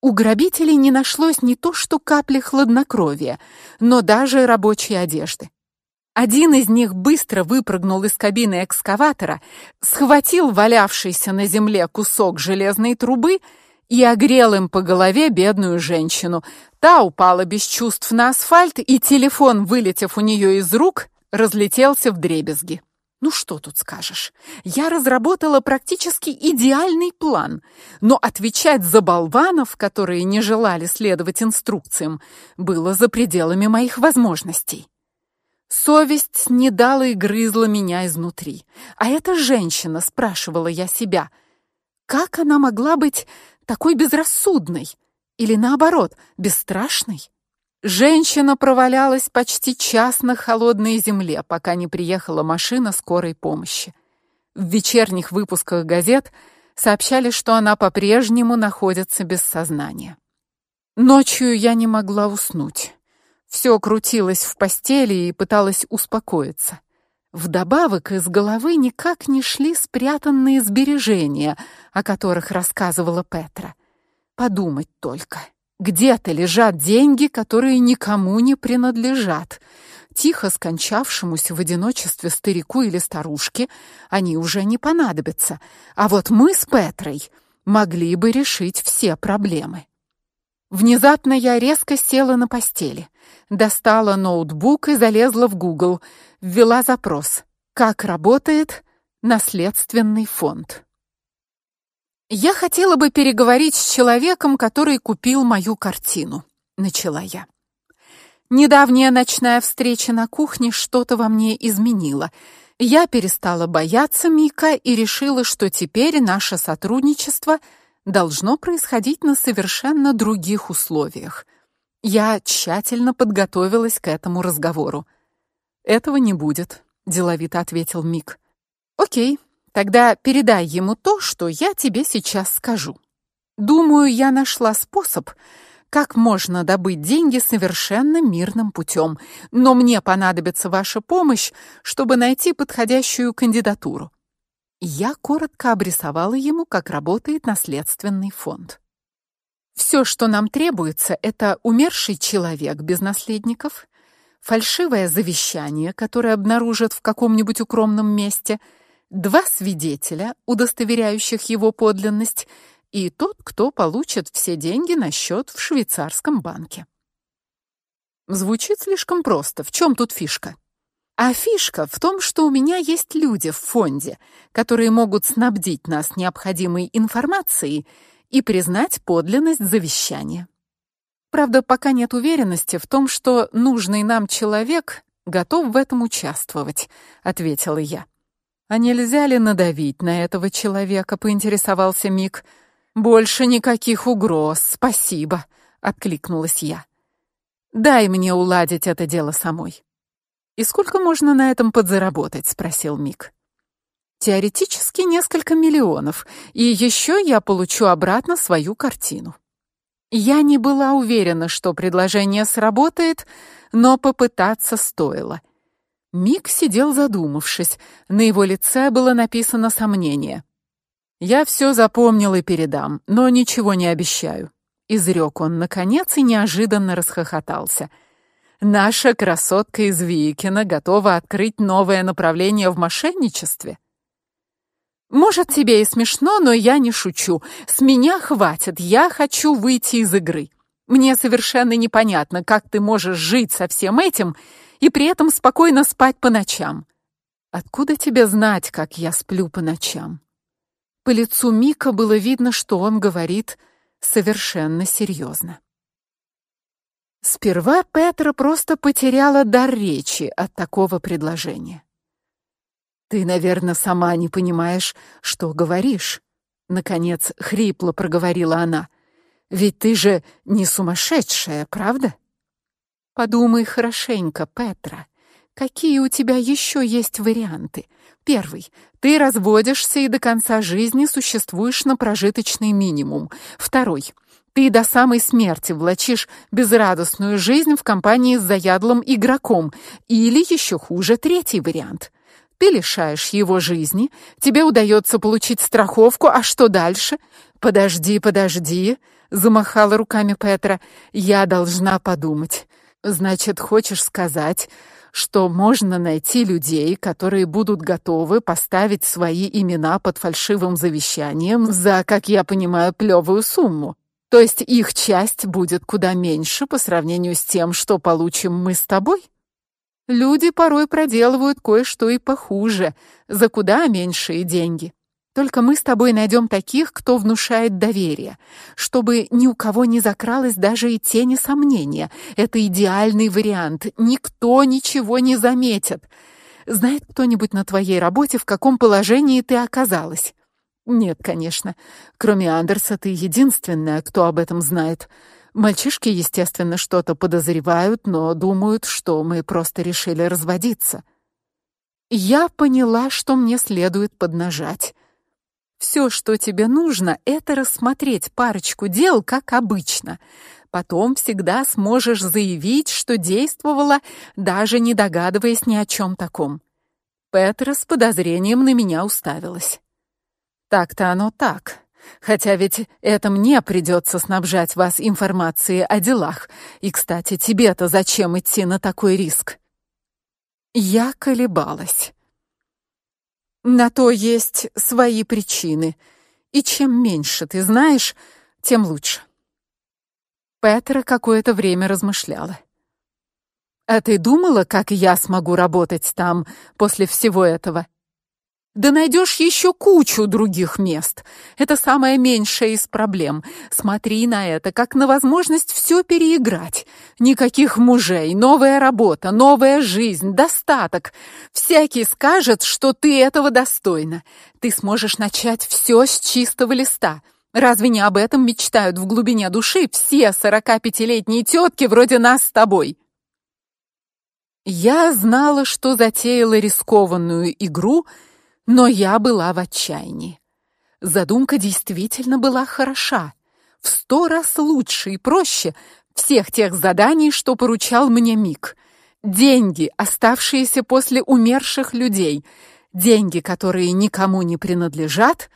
У грабителей не нашлось ни то, что капли хладнокровия, но даже рабочей одежды. Один из них быстро выпрыгнул из кабины экскаватора, схватил валявшийся на земле кусок железной трубы и огрел им по голове бедную женщину. Та упала без чувств на асфальт, и телефон, вылетев у нее из рук, разлетелся вдребезги. Ну что тут скажешь? Я разработала практически идеальный план, но отвечать за болванов, которые не желали следовать инструкциям, было за пределами моих возможностей. Совесть не дала и грызла меня изнутри. А эта женщина, спрашивала я себя, как она могла быть такой безрассудной или наоборот, бесстрашной? Женщина провалялась почти час на холодной земле, пока не приехала машина скорой помощи. В вечерних выпусках газет сообщали, что она по-прежнему находится без сознания. Ночью я не могла уснуть. Все крутилось в постели и пыталась успокоиться. Вдобавок из головы никак не шли спрятанные сбережения, о которых рассказывала Петра. Подумать только. Где-то лежат деньги, которые никому не принадлежат. Тихо скончавшемуся в одиночестве старику или старушке они уже не понадобятся. А вот мы с Петрой могли бы решить все проблемы. Внезапно я резко села на постели, достала ноутбук и залезла в Google, ввела запрос: "Как работает наследственный фонд?" Я хотела бы переговорить с человеком, который купил мою картину, начала я. Недавняя ночная встреча на кухне что-то во мне изменила. Я перестала бояться Мика и решила, что теперь наше сотрудничество — должно происходить на совершенно других условиях. Я тщательно подготовилась к этому разговору. Этого не будет, деловито ответил Мик. О'кей, тогда передай ему то, что я тебе сейчас скажу. Думаю, я нашла способ, как можно добыть деньги совершенно мирным путем, но мне понадобится ваша помощь, чтобы найти подходящую кандидатуру. Я коротко обрисовала ему, как работает наследственный фонд. Все, что нам требуется, это умерший человек без наследников, фальшивое завещание, которое обнаружат в каком-нибудь укромном месте, два свидетеля, удостоверяющих его подлинность, и тот, кто получит все деньги на счет в швейцарском банке. Звучит слишком просто. В чем тут фишка? А фишка в том, что у меня есть люди в фонде, которые могут снабдить нас необходимой информацией и признать подлинность завещания. Правда, пока нет уверенности в том, что нужный нам человек готов в этом участвовать, ответила я. А нельзя ли надавить на этого человека, поинтересовался Мик. Больше никаких угроз, спасибо, откликнулась я. Дай мне уладить это дело самой. И сколько можно на этом подзаработать, спросил Мик. Теоретически несколько миллионов, и еще я получу обратно свою картину. Я не была уверена, что предложение сработает, но попытаться стоило. Мик сидел задумавшись. На его лице было написано сомнение. Я все запомнил и передам, но ничего не обещаю, изрек он наконец и неожиданно расхохотался. Наша красотка из Викина готова открыть новое направление в мошенничестве. Может, тебе и смешно, но я не шучу. С меня хватит. Я хочу выйти из игры. Мне совершенно непонятно, как ты можешь жить со всем этим и при этом спокойно спать по ночам. Откуда тебе знать, как я сплю по ночам? По лицу Мика было видно, что он говорит совершенно серьезно. Сперва Петра просто потеряла дар речи от такого предложения. Ты, наверное, сама не понимаешь, что говоришь, наконец хрипло проговорила она. Ведь ты же не сумасшедшая, правда? Подумай хорошенько, Петра. Какие у тебя еще есть варианты? Первый. Ты разводишься и до конца жизни существуешь на прожиточный минимум. Второй. Ты до самой смерти влачишь безрадостную жизнь в компании с заядлым игроком. Или еще хуже, третий вариант. Ты лишаешь его жизни, тебе удается получить страховку, а что дальше? Подожди, подожди, замахала руками Петра. Я должна подумать. Значит, хочешь сказать, что можно найти людей, которые будут готовы поставить свои имена под фальшивым завещанием за, как я понимаю, плевую сумму. То есть их часть будет куда меньше по сравнению с тем, что получим мы с тобой? Люди порой проделывают кое-что и похуже, за куда меньшие деньги. Только мы с тобой найдем таких, кто внушает доверие, чтобы ни у кого не закралось даже и тени сомнения. Это идеальный вариант. Никто ничего не заметит. Знает кто-нибудь на твоей работе, в каком положении ты оказалась? Нет, конечно. Кроме Андерса, ты единственная, кто об этом знает. Мальчишки, естественно, что-то подозревают, но думают, что мы просто решили разводиться. Я поняла, что мне следует поднажать. Все, что тебе нужно, это рассмотреть парочку дел, как обычно. Потом всегда сможешь заявить, что действовала, даже не догадываясь ни о чем таком. Петра с подозрением на меня уставилась. Так-то оно так. Хотя ведь это мне придется снабжать вас информацией о делах. И, кстати, тебе-то зачем идти на такой риск? Я колебалась. На то есть свои причины, и чем меньше ты знаешь, тем лучше. Петра какое-то время размышляла. А ты думала, как я смогу работать там после всего этого? Да найдешь еще кучу других мест. Это самое меньшее из проблем. Смотри на это как на возможность все переиграть. Никаких мужей, новая работа, новая жизнь, достаток. Всякий скажет, что ты этого достойна. Ты сможешь начать все с чистого листа. Разве не об этом мечтают в глубине души все сорокапятилетние тетки вроде нас с тобой? Я знала, что затеяла рискованную игру — но я была в отчаянии. Задумка действительно была хороша, в сто раз лучше и проще всех тех заданий, что поручал мне Мик. Деньги, оставшиеся после умерших людей, деньги, которые никому не принадлежат,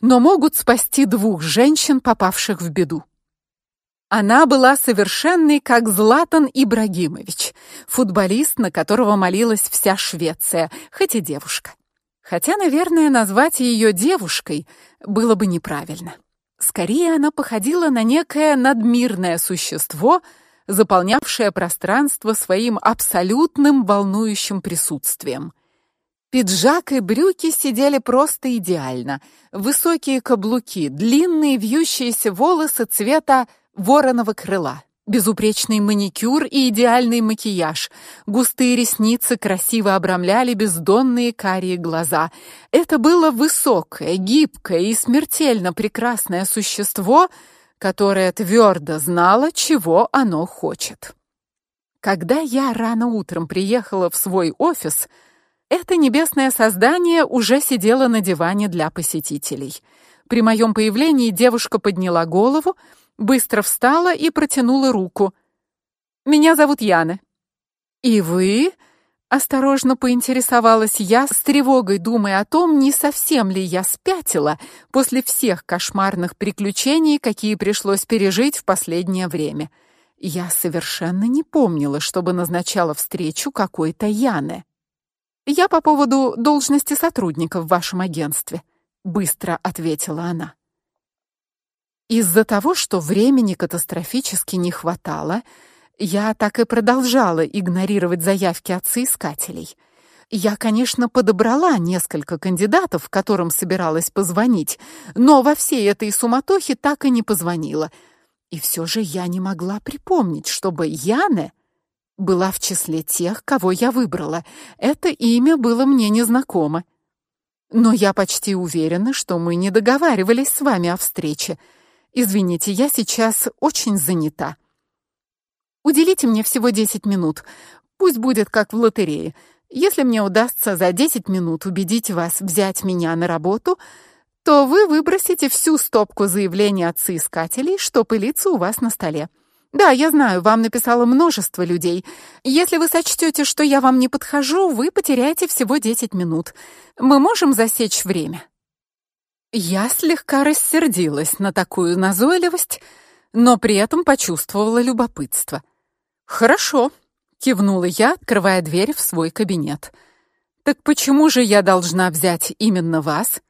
но могут спасти двух женщин, попавших в беду. Она была совершенной, как Златан Ибрагимович, футболист, на которого молилась вся Швеция, хоть и девушка. Хотя, наверное, назвать ее девушкой было бы неправильно. Скорее она походила на некое надмирное существо, заполнявшее пространство своим абсолютным волнующим присутствием. Пиджак и брюки сидели просто идеально. Высокие каблуки, длинные вьющиеся волосы цвета вороного крыла. Безупречный маникюр и идеальный макияж. Густые ресницы красиво обрамляли бездонные карие глаза. Это было высокое, гибкое и смертельно прекрасное существо, которое твердо знало, чего оно хочет. Когда я рано утром приехала в свой офис, это небесное создание уже сидело на диване для посетителей. При моем появлении девушка подняла голову, быстро встала и протянула руку. Меня зовут Яна. И вы? Осторожно поинтересовалась я, с тревогой думая о том, не совсем ли я спятила после всех кошмарных приключений, какие пришлось пережить в последнее время. Я совершенно не помнила, чтобы назначала встречу какой-то Яне. Я по поводу должности сотрудника в вашем агентстве, быстро ответила она. Из-за того, что времени катастрофически не хватало, я так и продолжала игнорировать заявки от соискателей. Я, конечно, подобрала несколько кандидатов, которым собиралась позвонить, но во всей этой суматохе так и не позвонила. И все же я не могла припомнить, чтобы Яне была в числе тех, кого я выбрала. Это имя было мне незнакомо. Но я почти уверена, что мы не договаривались с вами о встрече. Извините, я сейчас очень занята. Уделите мне всего 10 минут. Пусть будет как в лотерее. Если мне удастся за 10 минут убедить вас взять меня на работу, то вы выбросите всю стопку заявлений от соискателей, что пылится у вас на столе. Да, я знаю, вам написало множество людей. Если вы сочтете, что я вам не подхожу, вы потеряете всего 10 минут. Мы можем засечь время. Я слегка рассердилась на такую назойливость, но при этом почувствовала любопытство. Хорошо, кивнула я, открывая дверь в свой кабинет. Так почему же я должна взять именно вас?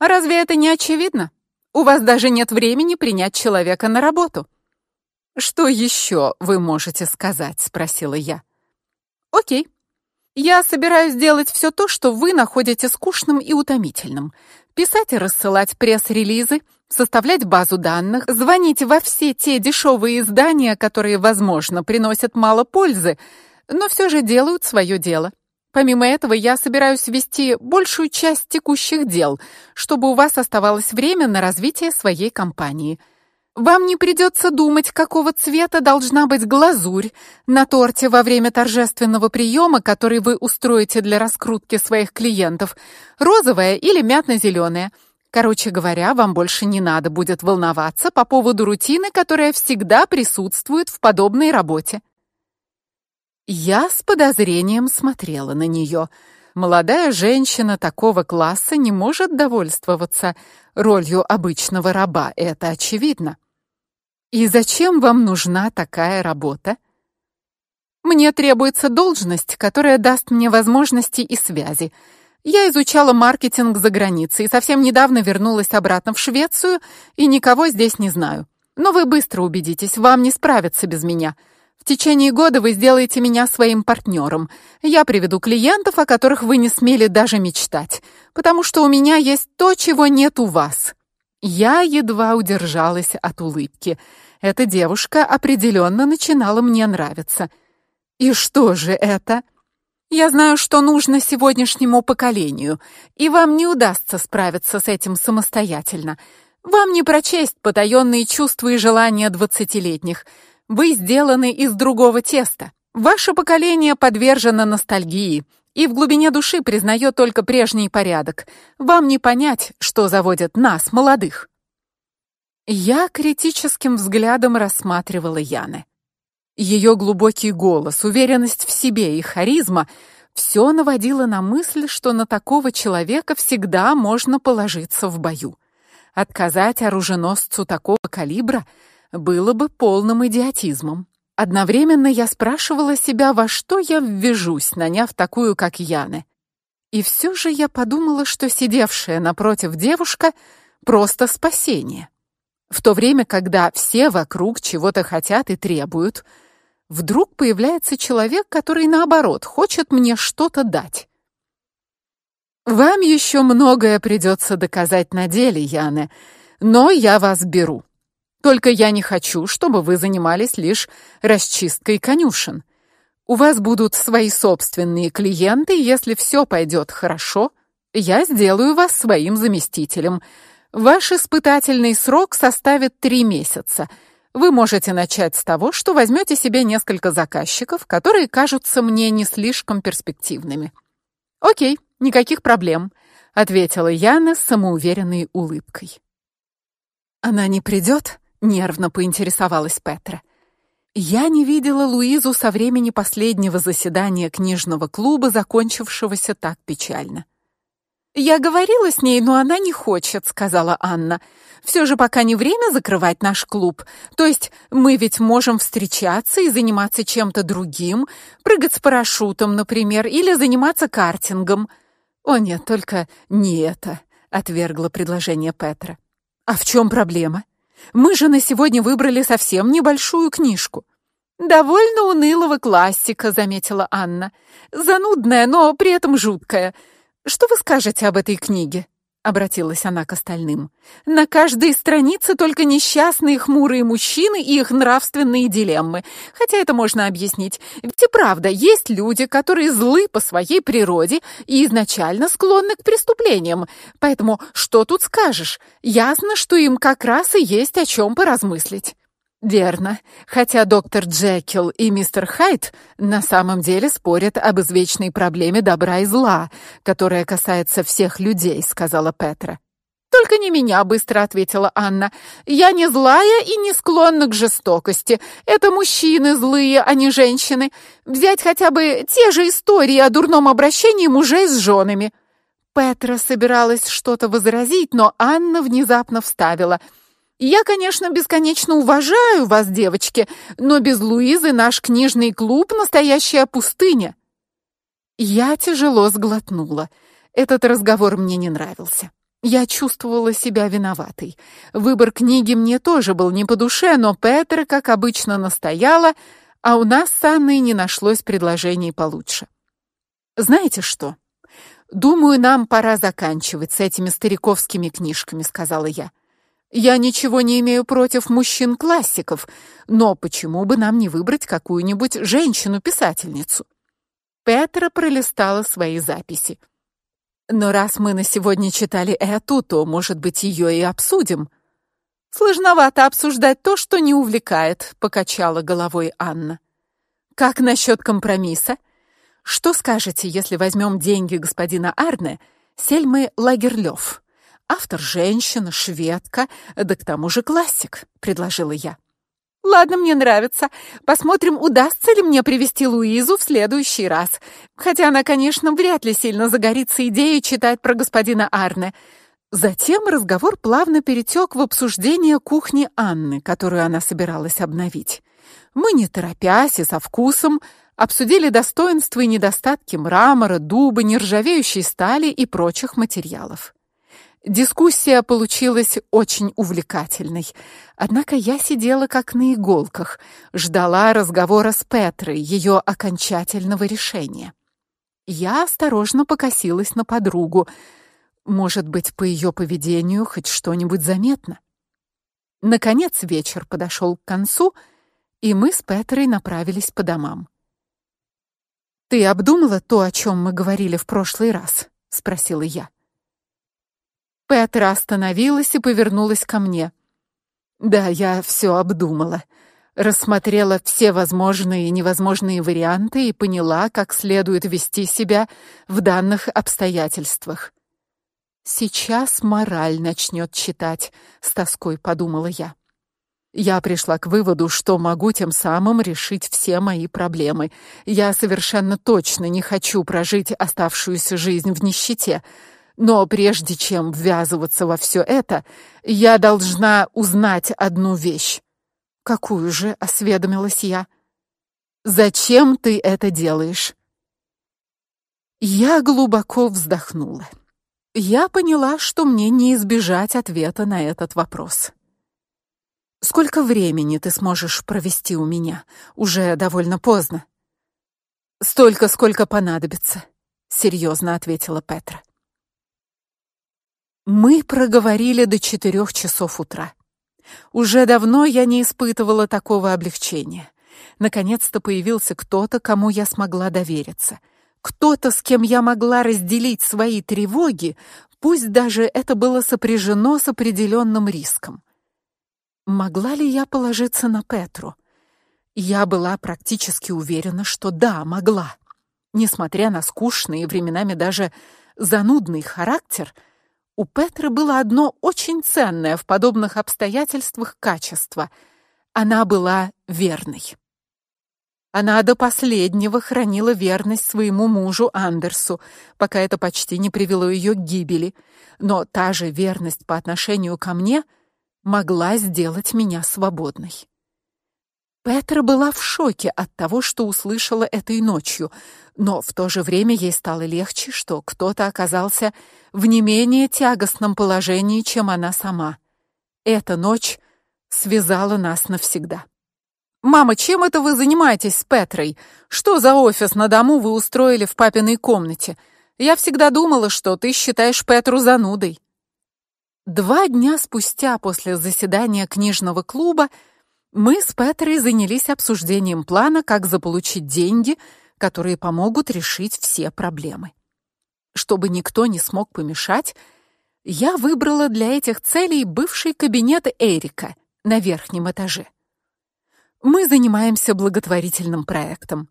Разве это не очевидно? У вас даже нет времени принять человека на работу. Что еще вы можете сказать, спросила я. О'кей. Я собираюсь сделать все то, что вы находите скучным и утомительным. Писать и рассылать пресс-релизы, составлять базу данных, звонить во все те дешевые издания, которые, возможно, приносят мало пользы, но все же делают свое дело. Помимо этого, я собираюсь вести большую часть текущих дел, чтобы у вас оставалось время на развитие своей компании. Вам не придется думать, какого цвета должна быть глазурь на торте во время торжественного приема, который вы устроите для раскрутки своих клиентов: розовая или мятно зеленая Короче говоря, вам больше не надо будет волноваться по поводу рутины, которая всегда присутствует в подобной работе. Я с подозрением смотрела на нее. Молодая женщина такого класса не может довольствоваться ролью обычного раба, это очевидно. И зачем вам нужна такая работа? Мне требуется должность, которая даст мне возможности и связи. Я изучала маркетинг за границей и совсем недавно вернулась обратно в Швецию и никого здесь не знаю. Но вы быстро убедитесь, вам не справиться без меня. В течение года вы сделаете меня своим партнером. Я приведу клиентов, о которых вы не смели даже мечтать, потому что у меня есть то, чего нет у вас. Я едва удержалась от улыбки. Эта девушка определенно начинала мне нравиться. И что же это? Я знаю, что нужно сегодняшнему поколению, и вам не удастся справиться с этим самостоятельно. Вам не прочесть потаенные чувства и желания двадцатилетних. Вы сделаны из другого теста. Ваше поколение подвержено ностальгии и в глубине души признает только прежний порядок. Вам не понять, что заводит нас, молодых. Я критическим взглядом рассматривала Яны. Ее глубокий голос, уверенность в себе и харизма все наводило на мысль, что на такого человека всегда можно положиться в бою. Отказать оруженосцу такого калибра было бы полным идиотизмом. Одновременно я спрашивала себя, во что я ввяжусь, наняв такую, как Яны. И все же я подумала, что сидевшая напротив девушка просто спасение. В то время, когда все вокруг чего-то хотят и требуют, вдруг появляется человек, который наоборот хочет мне что-то дать. Вам еще многое придется доказать на деле, Яна, но я вас беру. Только я не хочу, чтобы вы занимались лишь расчисткой конюшен. У вас будут свои собственные клиенты, если все пойдет хорошо, я сделаю вас своим заместителем. Ваш испытательный срок составит три месяца. Вы можете начать с того, что возьмете себе несколько заказчиков, которые кажутся мне не слишком перспективными. О'кей, никаких проблем, ответила Яна с самоуверенной улыбкой. Она не придет? Нервно поинтересовалась Петра. Я не видела Луизу со времени последнего заседания книжного клуба, закончившегося так печально. Я говорила с ней, но она не хочет, сказала Анна. Все же пока не время закрывать наш клуб. То есть мы ведь можем встречаться и заниматься чем-то другим, прыгать с парашютом, например, или заниматься картингом. О нет, только не это, отвергла предложение Петра. А в чем проблема? Мы же на сегодня выбрали совсем небольшую книжку. Довольно унылого классика, заметила Анна. Занудная, но при этом жуткая. Что вы скажете об этой книге? Обратилась она к остальным. На каждой странице только несчастные хмурые мужчины и их нравственные дилеммы. Хотя это можно объяснить. Ведь и правда, есть люди, которые злы по своей природе и изначально склонны к преступлениям. Поэтому что тут скажешь? Ясно, что им как раз и есть о чем поразмыслить. Верно. Хотя доктор Джекил и мистер Хайт на самом деле спорят об извечной проблеме добра и зла, которая касается всех людей, сказала Петра. Только не меня, быстро ответила Анна. Я не злая и не склонна к жестокости. Это мужчины злые, а не женщины. Взять хотя бы те же истории о дурном обращении мужей с женами. Петра собиралась что-то возразить, но Анна внезапно вставила: я, конечно, бесконечно уважаю вас, девочки, но без Луизы наш книжный клуб настоящая пустыня. Я тяжело сглотнула. Этот разговор мне не нравился. Я чувствовала себя виноватой. Выбор книги мне тоже был не по душе, но Петра, как обычно, настояла, а у нас с Анной не нашлось предложений получше. Знаете что? Думаю, нам пора заканчивать с этими стариковскими книжками, сказала я. Я ничего не имею против мужчин-классиков, но почему бы нам не выбрать какую-нибудь женщину-писательницу? Петра пролистала свои записи. Но раз мы на сегодня читали эту, то, может быть, ее и обсудим. Сложновато обсуждать то, что не увлекает, покачала головой Анна. Как насчет компромисса? Что скажете, если возьмем деньги господина Арне, Сельмы Лагерлёв? Автор женщина, шведка, да к тому же классик, предложила я. Ладно, мне нравится. Посмотрим, удастся ли мне привести Луизу в следующий раз. Хотя она, конечно, вряд ли сильно загорится идеей читать про господина Арне. Затем разговор плавно перетек в обсуждение кухни Анны, которую она собиралась обновить. Мы не торопясь и со вкусом обсудили достоинства и недостатки мрамора, дуба, нержавеющей стали и прочих материалов. Дискуссия получилась очень увлекательной. Однако я сидела как на иголках, ждала разговора с Петрой, ее окончательного решения. Я осторожно покосилась на подругу. Может быть, по ее поведению хоть что-нибудь заметно. Наконец вечер подошел к концу, и мы с Петрой направились по домам. Ты обдумала то, о чем мы говорили в прошлый раз, спросила я. Петра остановилась и повернулась ко мне. Да, я все обдумала. Рассмотрела все возможные и невозможные варианты и поняла, как следует вести себя в данных обстоятельствах. Сейчас мораль начнет читать, с тоской подумала я. Я пришла к выводу, что могу тем самым решить все мои проблемы. Я совершенно точно не хочу прожить оставшуюся жизнь в нищете. Но прежде чем ввязываться во все это, я должна узнать одну вещь. Какую же, осведомилась я. Зачем ты это делаешь? Я глубоко вздохнула. Я поняла, что мне не избежать ответа на этот вопрос. Сколько времени ты сможешь провести у меня? Уже довольно поздно. Столько, сколько понадобится, серьезно ответила Петра. Мы проговорили до четырех часов утра. Уже давно я не испытывала такого облегчения. Наконец-то появился кто-то, кому я смогла довериться. Кто-то, с кем я могла разделить свои тревоги, пусть даже это было сопряжено с определенным риском. Могла ли я положиться на Петру? Я была практически уверена, что да, могла. Несмотря на скучный и временами даже занудный характер, у Петры было одно очень ценное в подобных обстоятельствах качество. Она была верной. Она до последнего хранила верность своему мужу Андерсу, пока это почти не привело ее к гибели. Но та же верность по отношению ко мне могла сделать меня свободной. Петра была в шоке от того, что услышала этой ночью, но в то же время ей стало легче, что кто-то оказался в не менее тягостном положении, чем она сама. Эта ночь связала нас навсегда. Мама, чем это вы занимаетесь с Петрой? Что за офис на дому вы устроили в папиной комнате? Я всегда думала, что ты считаешь Петру занудой. Два дня спустя после заседания книжного клуба мы с Петрой занялись обсуждением плана, как заполучить деньги, которые помогут решить все проблемы. Чтобы никто не смог помешать, я выбрала для этих целей бывший кабинет Эрика на верхнем этаже. Мы занимаемся благотворительным проектом.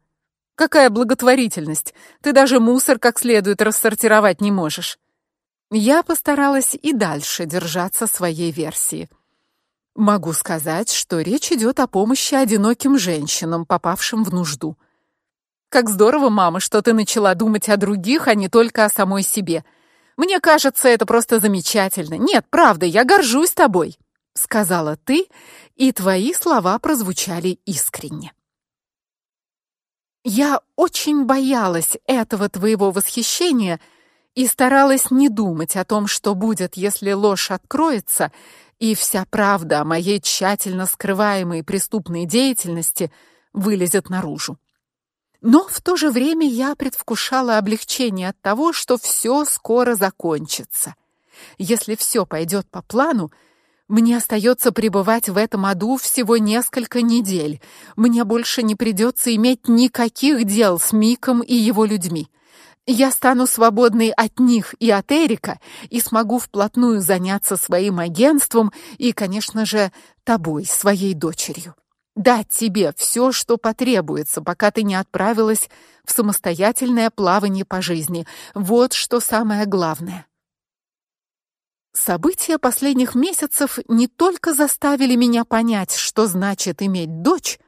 Какая благотворительность? Ты даже мусор как следует рассортировать не можешь. Я постаралась и дальше держаться своей версии. Могу сказать, что речь идет о помощи одиноким женщинам, попавшим в нужду. Как здорово, мама, что ты начала думать о других, а не только о самой себе. Мне кажется, это просто замечательно. Нет, правда, я горжусь тобой, сказала ты, и твои слова прозвучали искренне. Я очень боялась этого твоего восхищения и старалась не думать о том, что будет, если ложь откроется и вся правда о моей тщательно скрываемой преступной деятельности вылезет наружу. Но в то же время я предвкушала облегчение от того, что все скоро закончится. Если все пойдет по плану, мне остается пребывать в этом аду всего несколько недель. Мне больше не придется иметь никаких дел с Миком и его людьми. Я стану свободной от них и от Эрика и смогу вплотную заняться своим агентством и, конечно же, тобой, своей дочерью. Дать тебе все, что потребуется, пока ты не отправилась в самостоятельное плавание по жизни. Вот что самое главное. События последних месяцев не только заставили меня понять, что значит иметь дочь,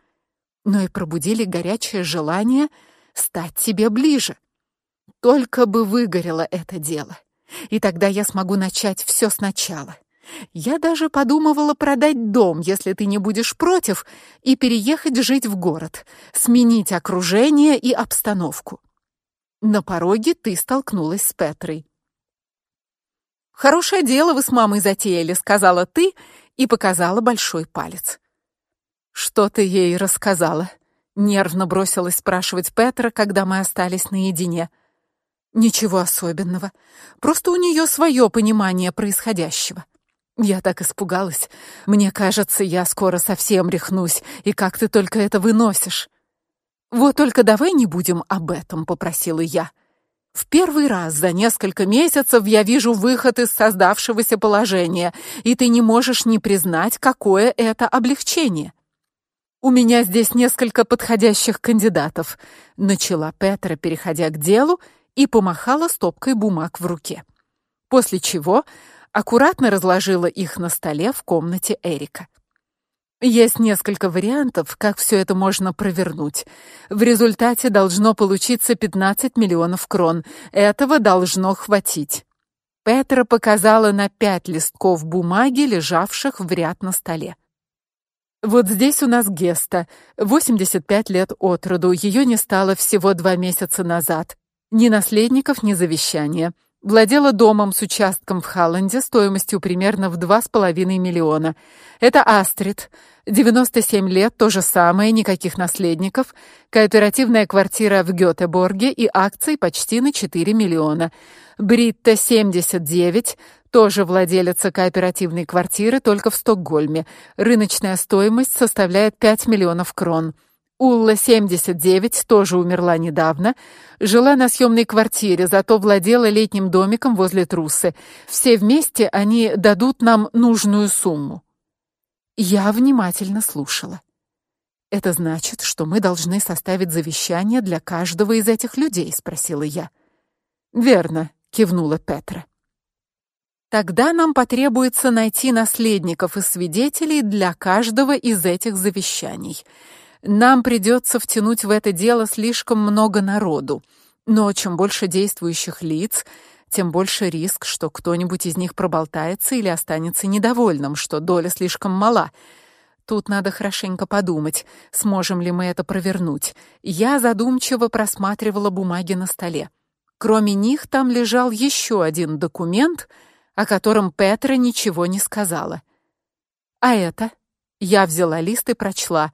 но и пробудили горячее желание стать тебе ближе. Только бы выгорело это дело, и тогда я смогу начать все сначала. Я даже подумывала продать дом, если ты не будешь против, и переехать жить в город, сменить окружение и обстановку. На пороге ты столкнулась с Петрой. Хорошее дело вы с мамой затеяли, сказала ты и показала большой палец. Что ты ей рассказала? Нервно бросилась спрашивать Петра, когда мы остались наедине. Ничего особенного. Просто у нее свое понимание происходящего. Я так испугалась. Мне кажется, я скоро совсем рехнусь, и как ты только это выносишь? Вот только давай не будем об этом, попросила я. В первый раз за несколько месяцев я вижу выход из создавшегося положения, и ты не можешь не признать, какое это облегчение. У меня здесь несколько подходящих кандидатов, начала Петра, переходя к делу и помахала стопкой бумаг в руке. После чего аккуратно разложила их на столе в комнате Эрика. Есть несколько вариантов, как все это можно провернуть. В результате должно получиться 15 миллионов крон. Этого должно хватить. Петра показала на пять листков бумаги, лежавших в ряд на столе. Вот здесь у нас Геста, 85 лет от роду. Ее не стало всего два месяца назад. Ни наследников, ни завещания. Владела домом с участком в Халленде стоимостью примерно в два с половиной миллиона. Это Астрид, 97 лет, то же самое, никаких наследников, кооперативная квартира в Гётеборге и акции почти на 4 миллиона. Бритта, 79, тоже владелица кооперативной квартиры, только в Стокгольме. Рыночная стоимость составляет 5 миллионов крон. Улла 79 тоже умерла недавно, жила на съемной квартире, зато владела летним домиком возле Труссы. Все вместе они дадут нам нужную сумму. Я внимательно слушала. Это значит, что мы должны составить завещание для каждого из этих людей, спросила я. Верно, кивнула Петра. Тогда нам потребуется найти наследников и свидетелей для каждого из этих завещаний. Нам придется втянуть в это дело слишком много народу. Но чем больше действующих лиц, тем больше риск, что кто-нибудь из них проболтается или останется недовольным, что доля слишком мала. Тут надо хорошенько подумать, сможем ли мы это провернуть. Я задумчиво просматривала бумаги на столе. Кроме них там лежал еще один документ, о котором Петра ничего не сказала. А это? Я взяла лист и прочла.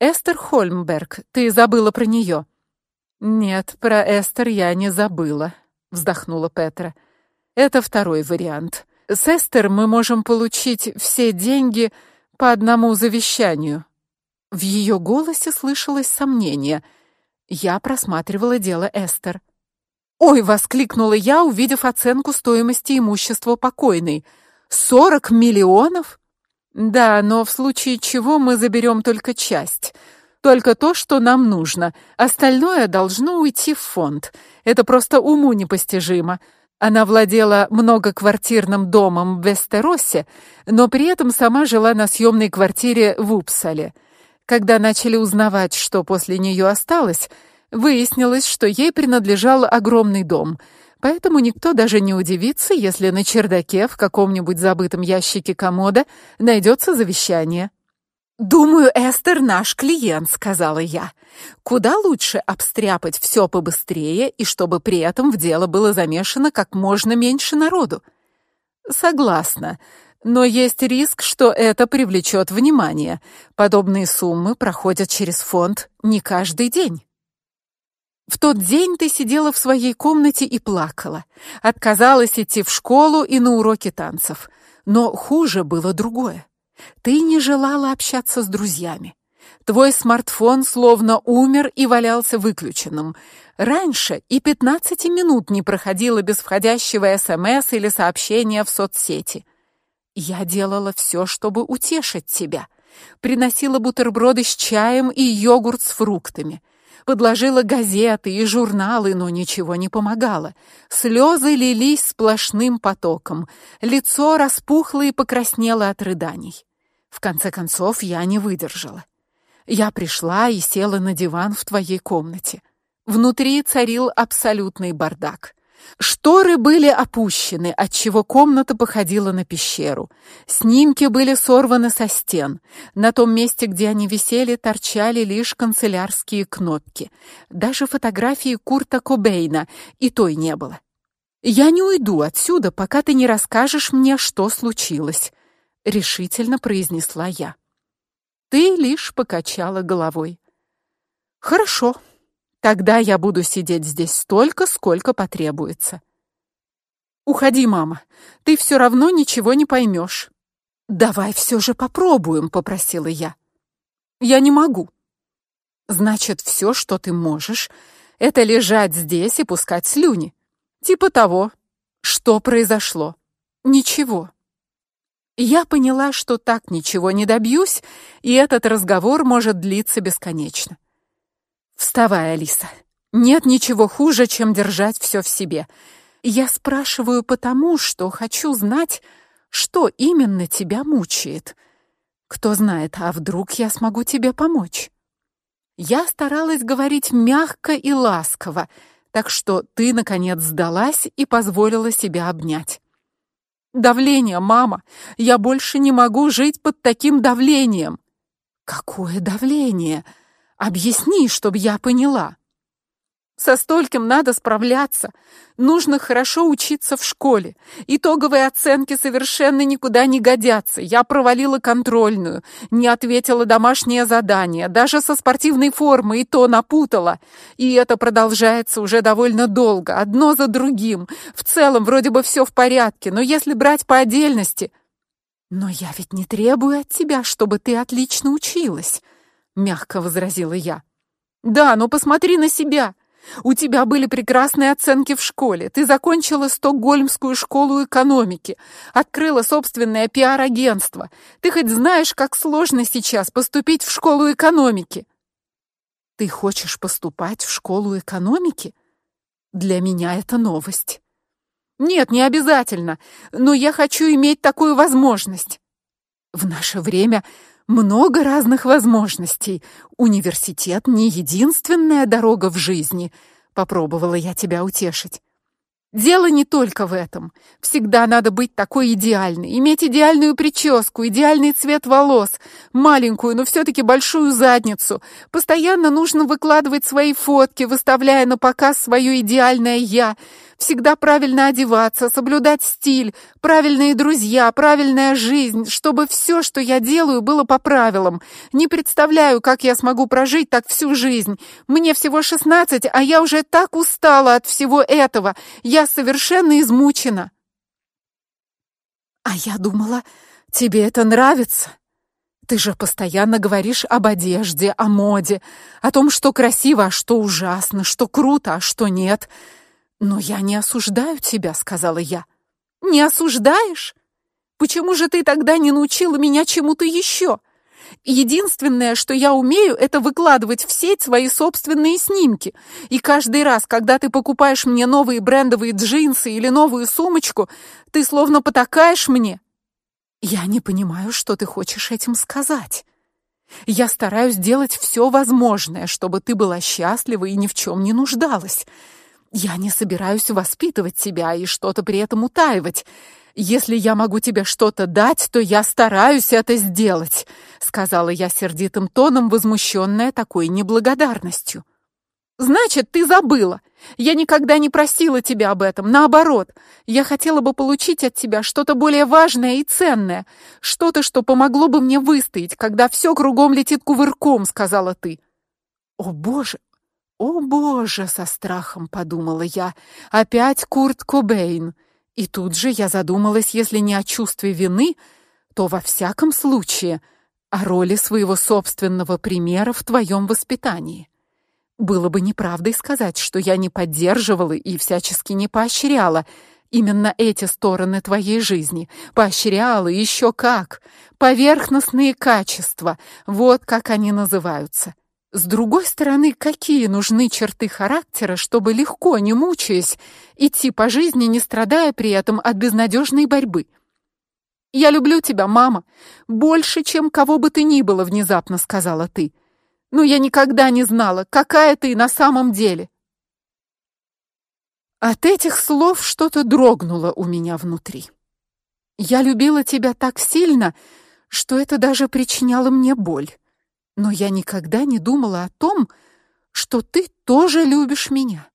Эстер Хольмберг, ты забыла про нее? Нет, про Эстер я не забыла, вздохнула Петра. Это второй вариант. С Эстер мы можем получить все деньги по одному завещанию. В ее голосе слышалось сомнение. Я просматривала дело Эстер. Ой, воскликнула я, увидев оценку стоимости имущества покойной. «Сорок миллионов? Да, но в случае чего мы заберем только часть. Только то, что нам нужно. Остальное должно уйти в фонд. Это просто уму непостижимо. Она владела многоквартирным домом в Вестеросе, но при этом сама жила на съемной квартире в Упсале. Когда начали узнавать, что после нее осталось, выяснилось, что ей принадлежал огромный дом. Поэтому никто даже не удивится, если на чердаке в каком-нибудь забытом ящике комода найдется завещание. «Думаю, Эстер наш клиент», — сказала я. «Куда лучше обстряпать все побыстрее и чтобы при этом в дело было замешано как можно меньше народу». «Согласна, но есть риск, что это привлечет внимание. Подобные суммы проходят через фонд не каждый день». В тот день ты сидела в своей комнате и плакала. Отказалась идти в школу и на уроки танцев. Но хуже было другое. Ты не желала общаться с друзьями. Твой смартфон словно умер и валялся выключенным. Раньше и 15 минут не проходило без входящего СМС или сообщения в соцсети. Я делала все, чтобы утешить тебя. Приносила бутерброды с чаем и йогурт с фруктами. Подложила газеты и журналы, но ничего не помогало. Слезы лились сплошным потоком. Лицо распухло и покраснело от рыданий. В конце концов, я не выдержала. Я пришла и села на диван в твоей комнате. Внутри царил абсолютный бардак. Шторы были опущены, отчего комната походила на пещеру. Снимки были сорваны со стен. На том месте, где они висели, торчали лишь канцелярские кнопки. Даже фотографии Курта Кобейна и той не было. Я не уйду отсюда, пока ты не расскажешь мне, что случилось решительно произнесла я. Ты лишь покачала головой. Хорошо. Тогда я буду сидеть здесь столько, сколько потребуется. Уходи, мама. Ты все равно ничего не поймешь. Давай все же попробуем, попросила я. Я не могу. Значит, все, что ты можешь, это лежать здесь и пускать слюни. Типа того. Что произошло? Ничего. Я поняла, что так ничего не добьюсь, и этот разговор может длиться бесконечно. Вставай, Алиса. Нет ничего хуже, чем держать все в себе. Я спрашиваю потому, что хочу знать, что именно тебя мучает. Кто знает, а вдруг я смогу тебе помочь? Я старалась говорить мягко и ласково, так что ты наконец сдалась и позволила себя обнять. Давление, мама. Я больше не могу жить под таким давлением. Какое давление? Объясни, чтобы я поняла. Со стольким надо справляться. Нужно хорошо учиться в школе. Итоговые оценки совершенно никуда не годятся. Я провалила контрольную, не ответила домашнее задание, даже со спортивной формой и то напутала. И это продолжается уже довольно долго, одно за другим. В целом вроде бы все в порядке, но если брать по отдельности... Но я ведь не требую от тебя, чтобы ты отлично училась, мягко возразила я. Да, но посмотри на себя. У тебя были прекрасные оценки в школе. Ты закончила Стокгольмскую школу экономики, открыла собственное пиар-агентство. Ты хоть знаешь, как сложно сейчас поступить в школу экономики? Ты хочешь поступать в школу экономики? Для меня это новость. Нет, не обязательно, но я хочу иметь такую возможность. В наше время много разных возможностей. Университет не единственная дорога в жизни. Попробовала я тебя утешить. Дело не только в этом. Всегда надо быть такой идеальной, иметь идеальную прическу, идеальный цвет волос, маленькую, но все таки большую задницу. Постоянно нужно выкладывать свои фотки, выставляя на показ свое идеальное я. Всегда правильно одеваться, соблюдать стиль, правильные друзья, правильная жизнь, чтобы все, что я делаю, было по правилам. Не представляю, как я смогу прожить так всю жизнь. Мне всего шестнадцать, а я уже так устала от всего этого. Я совершенно измучена. А я думала, тебе это нравится. Ты же постоянно говоришь об одежде, о моде, о том, что красиво, а что ужасно, что круто, а что нет. Но я не осуждаю тебя, сказала я. Не осуждаешь? Почему же ты тогда не научила меня чему-то еще? Единственное, что я умею, это выкладывать в сеть свои собственные снимки. И каждый раз, когда ты покупаешь мне новые брендовые джинсы или новую сумочку, ты словно потакаешь мне. Я не понимаю, что ты хочешь этим сказать. Я стараюсь делать все возможное, чтобы ты была счастлива и ни в чем не нуждалась. Я не собираюсь воспитывать тебя и что-то при этом утаивать. Если я могу тебе что-то дать, то я стараюсь это сделать, сказала я сердитым тоном, возмущенная такой неблагодарностью. Значит, ты забыла. Я никогда не просила тебя об этом. Наоборот, я хотела бы получить от тебя что-то более важное и ценное, что-то, что помогло бы мне выстоять, когда все кругом летит кувырком, сказала ты. О, боже, «О, боже!» — со страхом подумала я. «Опять Курт Кобейн!» И тут же я задумалась, если не о чувстве вины, то во всяком случае о роли своего собственного примера в твоем воспитании. Было бы неправдой сказать, что я не поддерживала и всячески не поощряла именно эти стороны твоей жизни. Поощряла еще как. Поверхностные качества, вот как они называются. С другой стороны, какие нужны черты характера, чтобы легко, не мучаясь, идти по жизни, не страдая при этом от безнадежной борьбы? Я люблю тебя, мама, больше, чем кого бы ты ни было, внезапно сказала ты. Но я никогда не знала, какая ты на самом деле. От этих слов что-то дрогнуло у меня внутри. Я любила тебя так сильно, что это даже причиняло мне боль но я никогда не думала о том, что ты тоже любишь меня.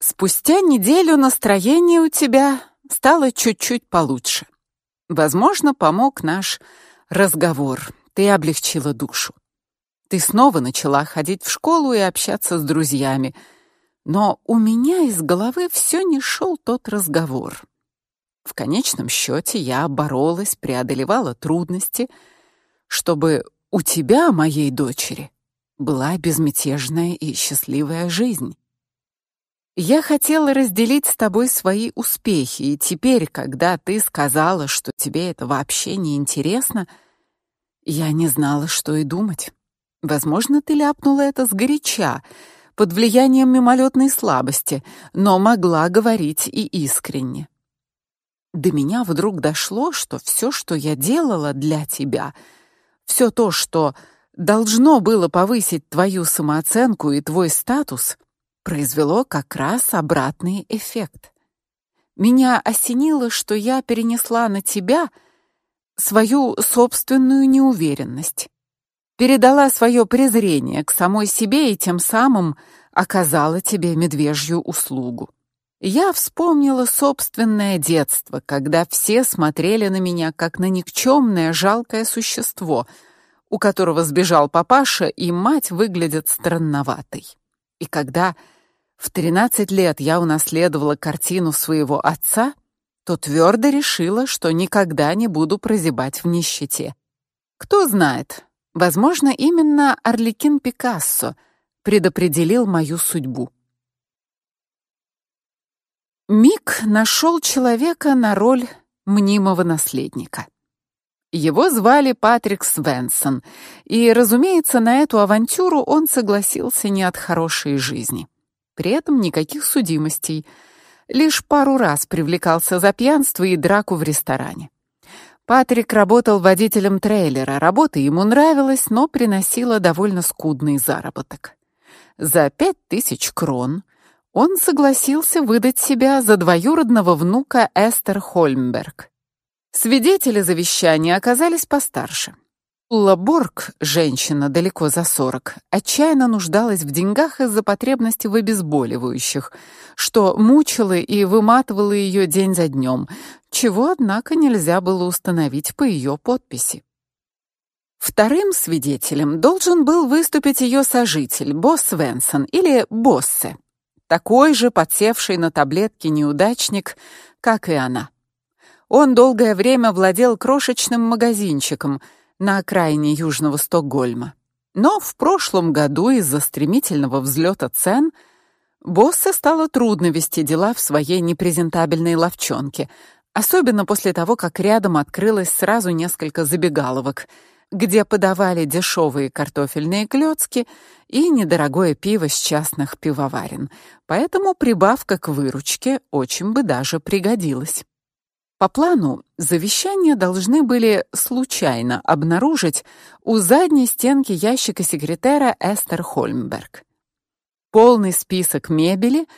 Спустя неделю настроение у тебя стало чуть-чуть получше. Возможно, помог наш разговор. Ты облегчила душу. Ты снова начала ходить в школу и общаться с друзьями. Но у меня из головы все не шел тот разговор. В конечном счете я боролась, преодолевала трудности, чтобы у тебя, моей дочери, была безмятежная и счастливая жизнь. Я хотела разделить с тобой свои успехи, и теперь, когда ты сказала, что тебе это вообще не интересно, я не знала, что и думать. Возможно, ты ляпнула это сгоряча, под влиянием мимолетной слабости, но могла говорить и искренне. До меня вдруг дошло, что все, что я делала для тебя — все то, что должно было повысить твою самооценку и твой статус, произвело как раз обратный эффект. Меня осенило, что я перенесла на тебя свою собственную неуверенность, передала свое презрение к самой себе и тем самым оказала тебе медвежью услугу. Я вспомнила собственное детство, когда все смотрели на меня как на никчемное, жалкое существо, у которого сбежал папаша, и мать выглядит странноватой. И когда в 13 лет я унаследовала картину своего отца, то твердо решила, что никогда не буду прозябать в нищете. Кто знает, возможно, именно Орликин Пикассо предопределил мою судьбу. Мик нашел человека на роль мнимого наследника. Его звали Патрик Свенсон, и, разумеется, на эту авантюру он согласился не от хорошей жизни. При этом никаких судимостей. Лишь пару раз привлекался за пьянство и драку в ресторане. Патрик работал водителем трейлера. Работа ему нравилась, но приносила довольно скудный заработок. За пять тысяч крон он согласился выдать себя за двоюродного внука Эстер Хольмберг. Свидетели завещания оказались постарше. Лаборг, женщина далеко за сорок, отчаянно нуждалась в деньгах из-за потребности в обезболивающих, что мучило и выматывало ее день за днем, чего однако нельзя было установить по ее подписи. Вторым свидетелем должен был выступить ее сожитель, босс Венсон или Боссе, такой же подсевший на таблетки неудачник, как и она. Он долгое время владел крошечным магазинчиком на окраине южного Стокгольма. Но в прошлом году из-за стремительного взлета цен Боссе стало трудно вести дела в своей непрезентабельной лавчонке, особенно после того, как рядом открылось сразу несколько забегаловок — где подавали дешевые картофельные клёцки и недорогое пиво с частных пивоварен. Поэтому прибавка к выручке очень бы даже пригодилась. По плану, завещание должны были случайно обнаружить у задней стенки ящика секретера Эстер Хольмберг. Полный список мебели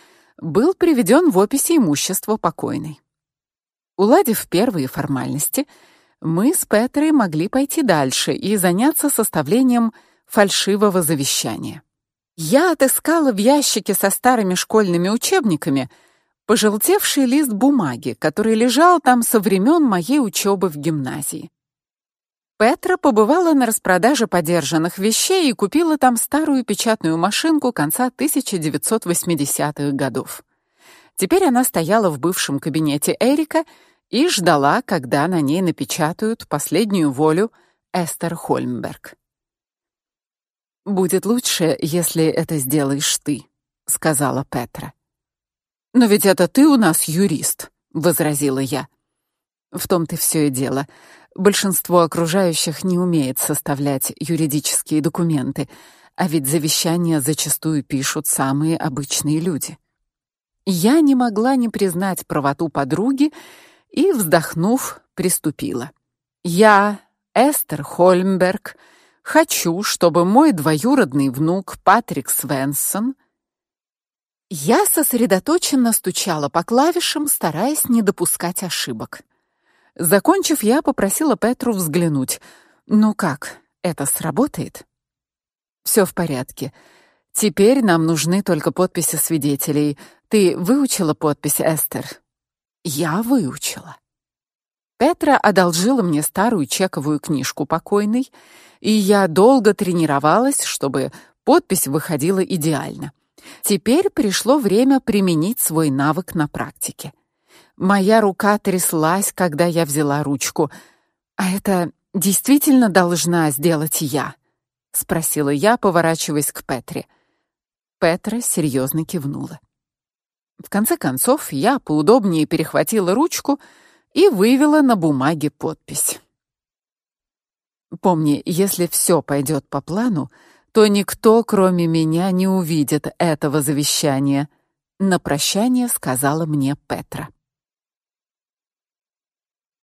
был приведен в описи имущества покойной. Уладив первые формальности, мы с Петрой могли пойти дальше и заняться составлением фальшивого завещания. Я отыскала в ящике со старыми школьными учебниками пожелтевший лист бумаги, который лежал там со времен моей учебы в гимназии. Петра побывала на распродаже подержанных вещей и купила там старую печатную машинку конца 1980-х годов. Теперь она стояла в бывшем кабинете Эрика и ждала, когда на ней напечатают последнюю волю Эстер Хольмберг. Будет лучше, если это сделаешь ты, сказала Петра. Но ведь это ты у нас юрист, возразила я. В том-то все и дело. Большинство окружающих не умеет составлять юридические документы, а ведь завещания зачастую пишут самые обычные люди. Я не могла не признать правоту подруги и, вздохнув, приступила. Я, Эстер Хольмберг, хочу, чтобы мой двоюродный внук Патрик Свенсон Я сосредоточенно стучала по клавишам, стараясь не допускать ошибок. Закончив, я попросила Петру взглянуть. Ну как, это сработает? Все в порядке. Теперь нам нужны только подписи свидетелей. Ты выучила подпись, Эстер? Я выучила. Петра одолжила мне старую чековую книжку покойной, и я долго тренировалась, чтобы подпись выходила идеально. Теперь пришло время применить свой навык на практике. Моя рука тряслась, когда я взяла ручку. А это действительно должна сделать я, спросила я, поворачиваясь к Петре. Петра серьезно кивнула. В конце концов, я поудобнее перехватила ручку и вывела на бумаге подпись. Помни, если все пойдет по плану, то никто, кроме меня, не увидит этого завещания, на прощание сказала мне Петра.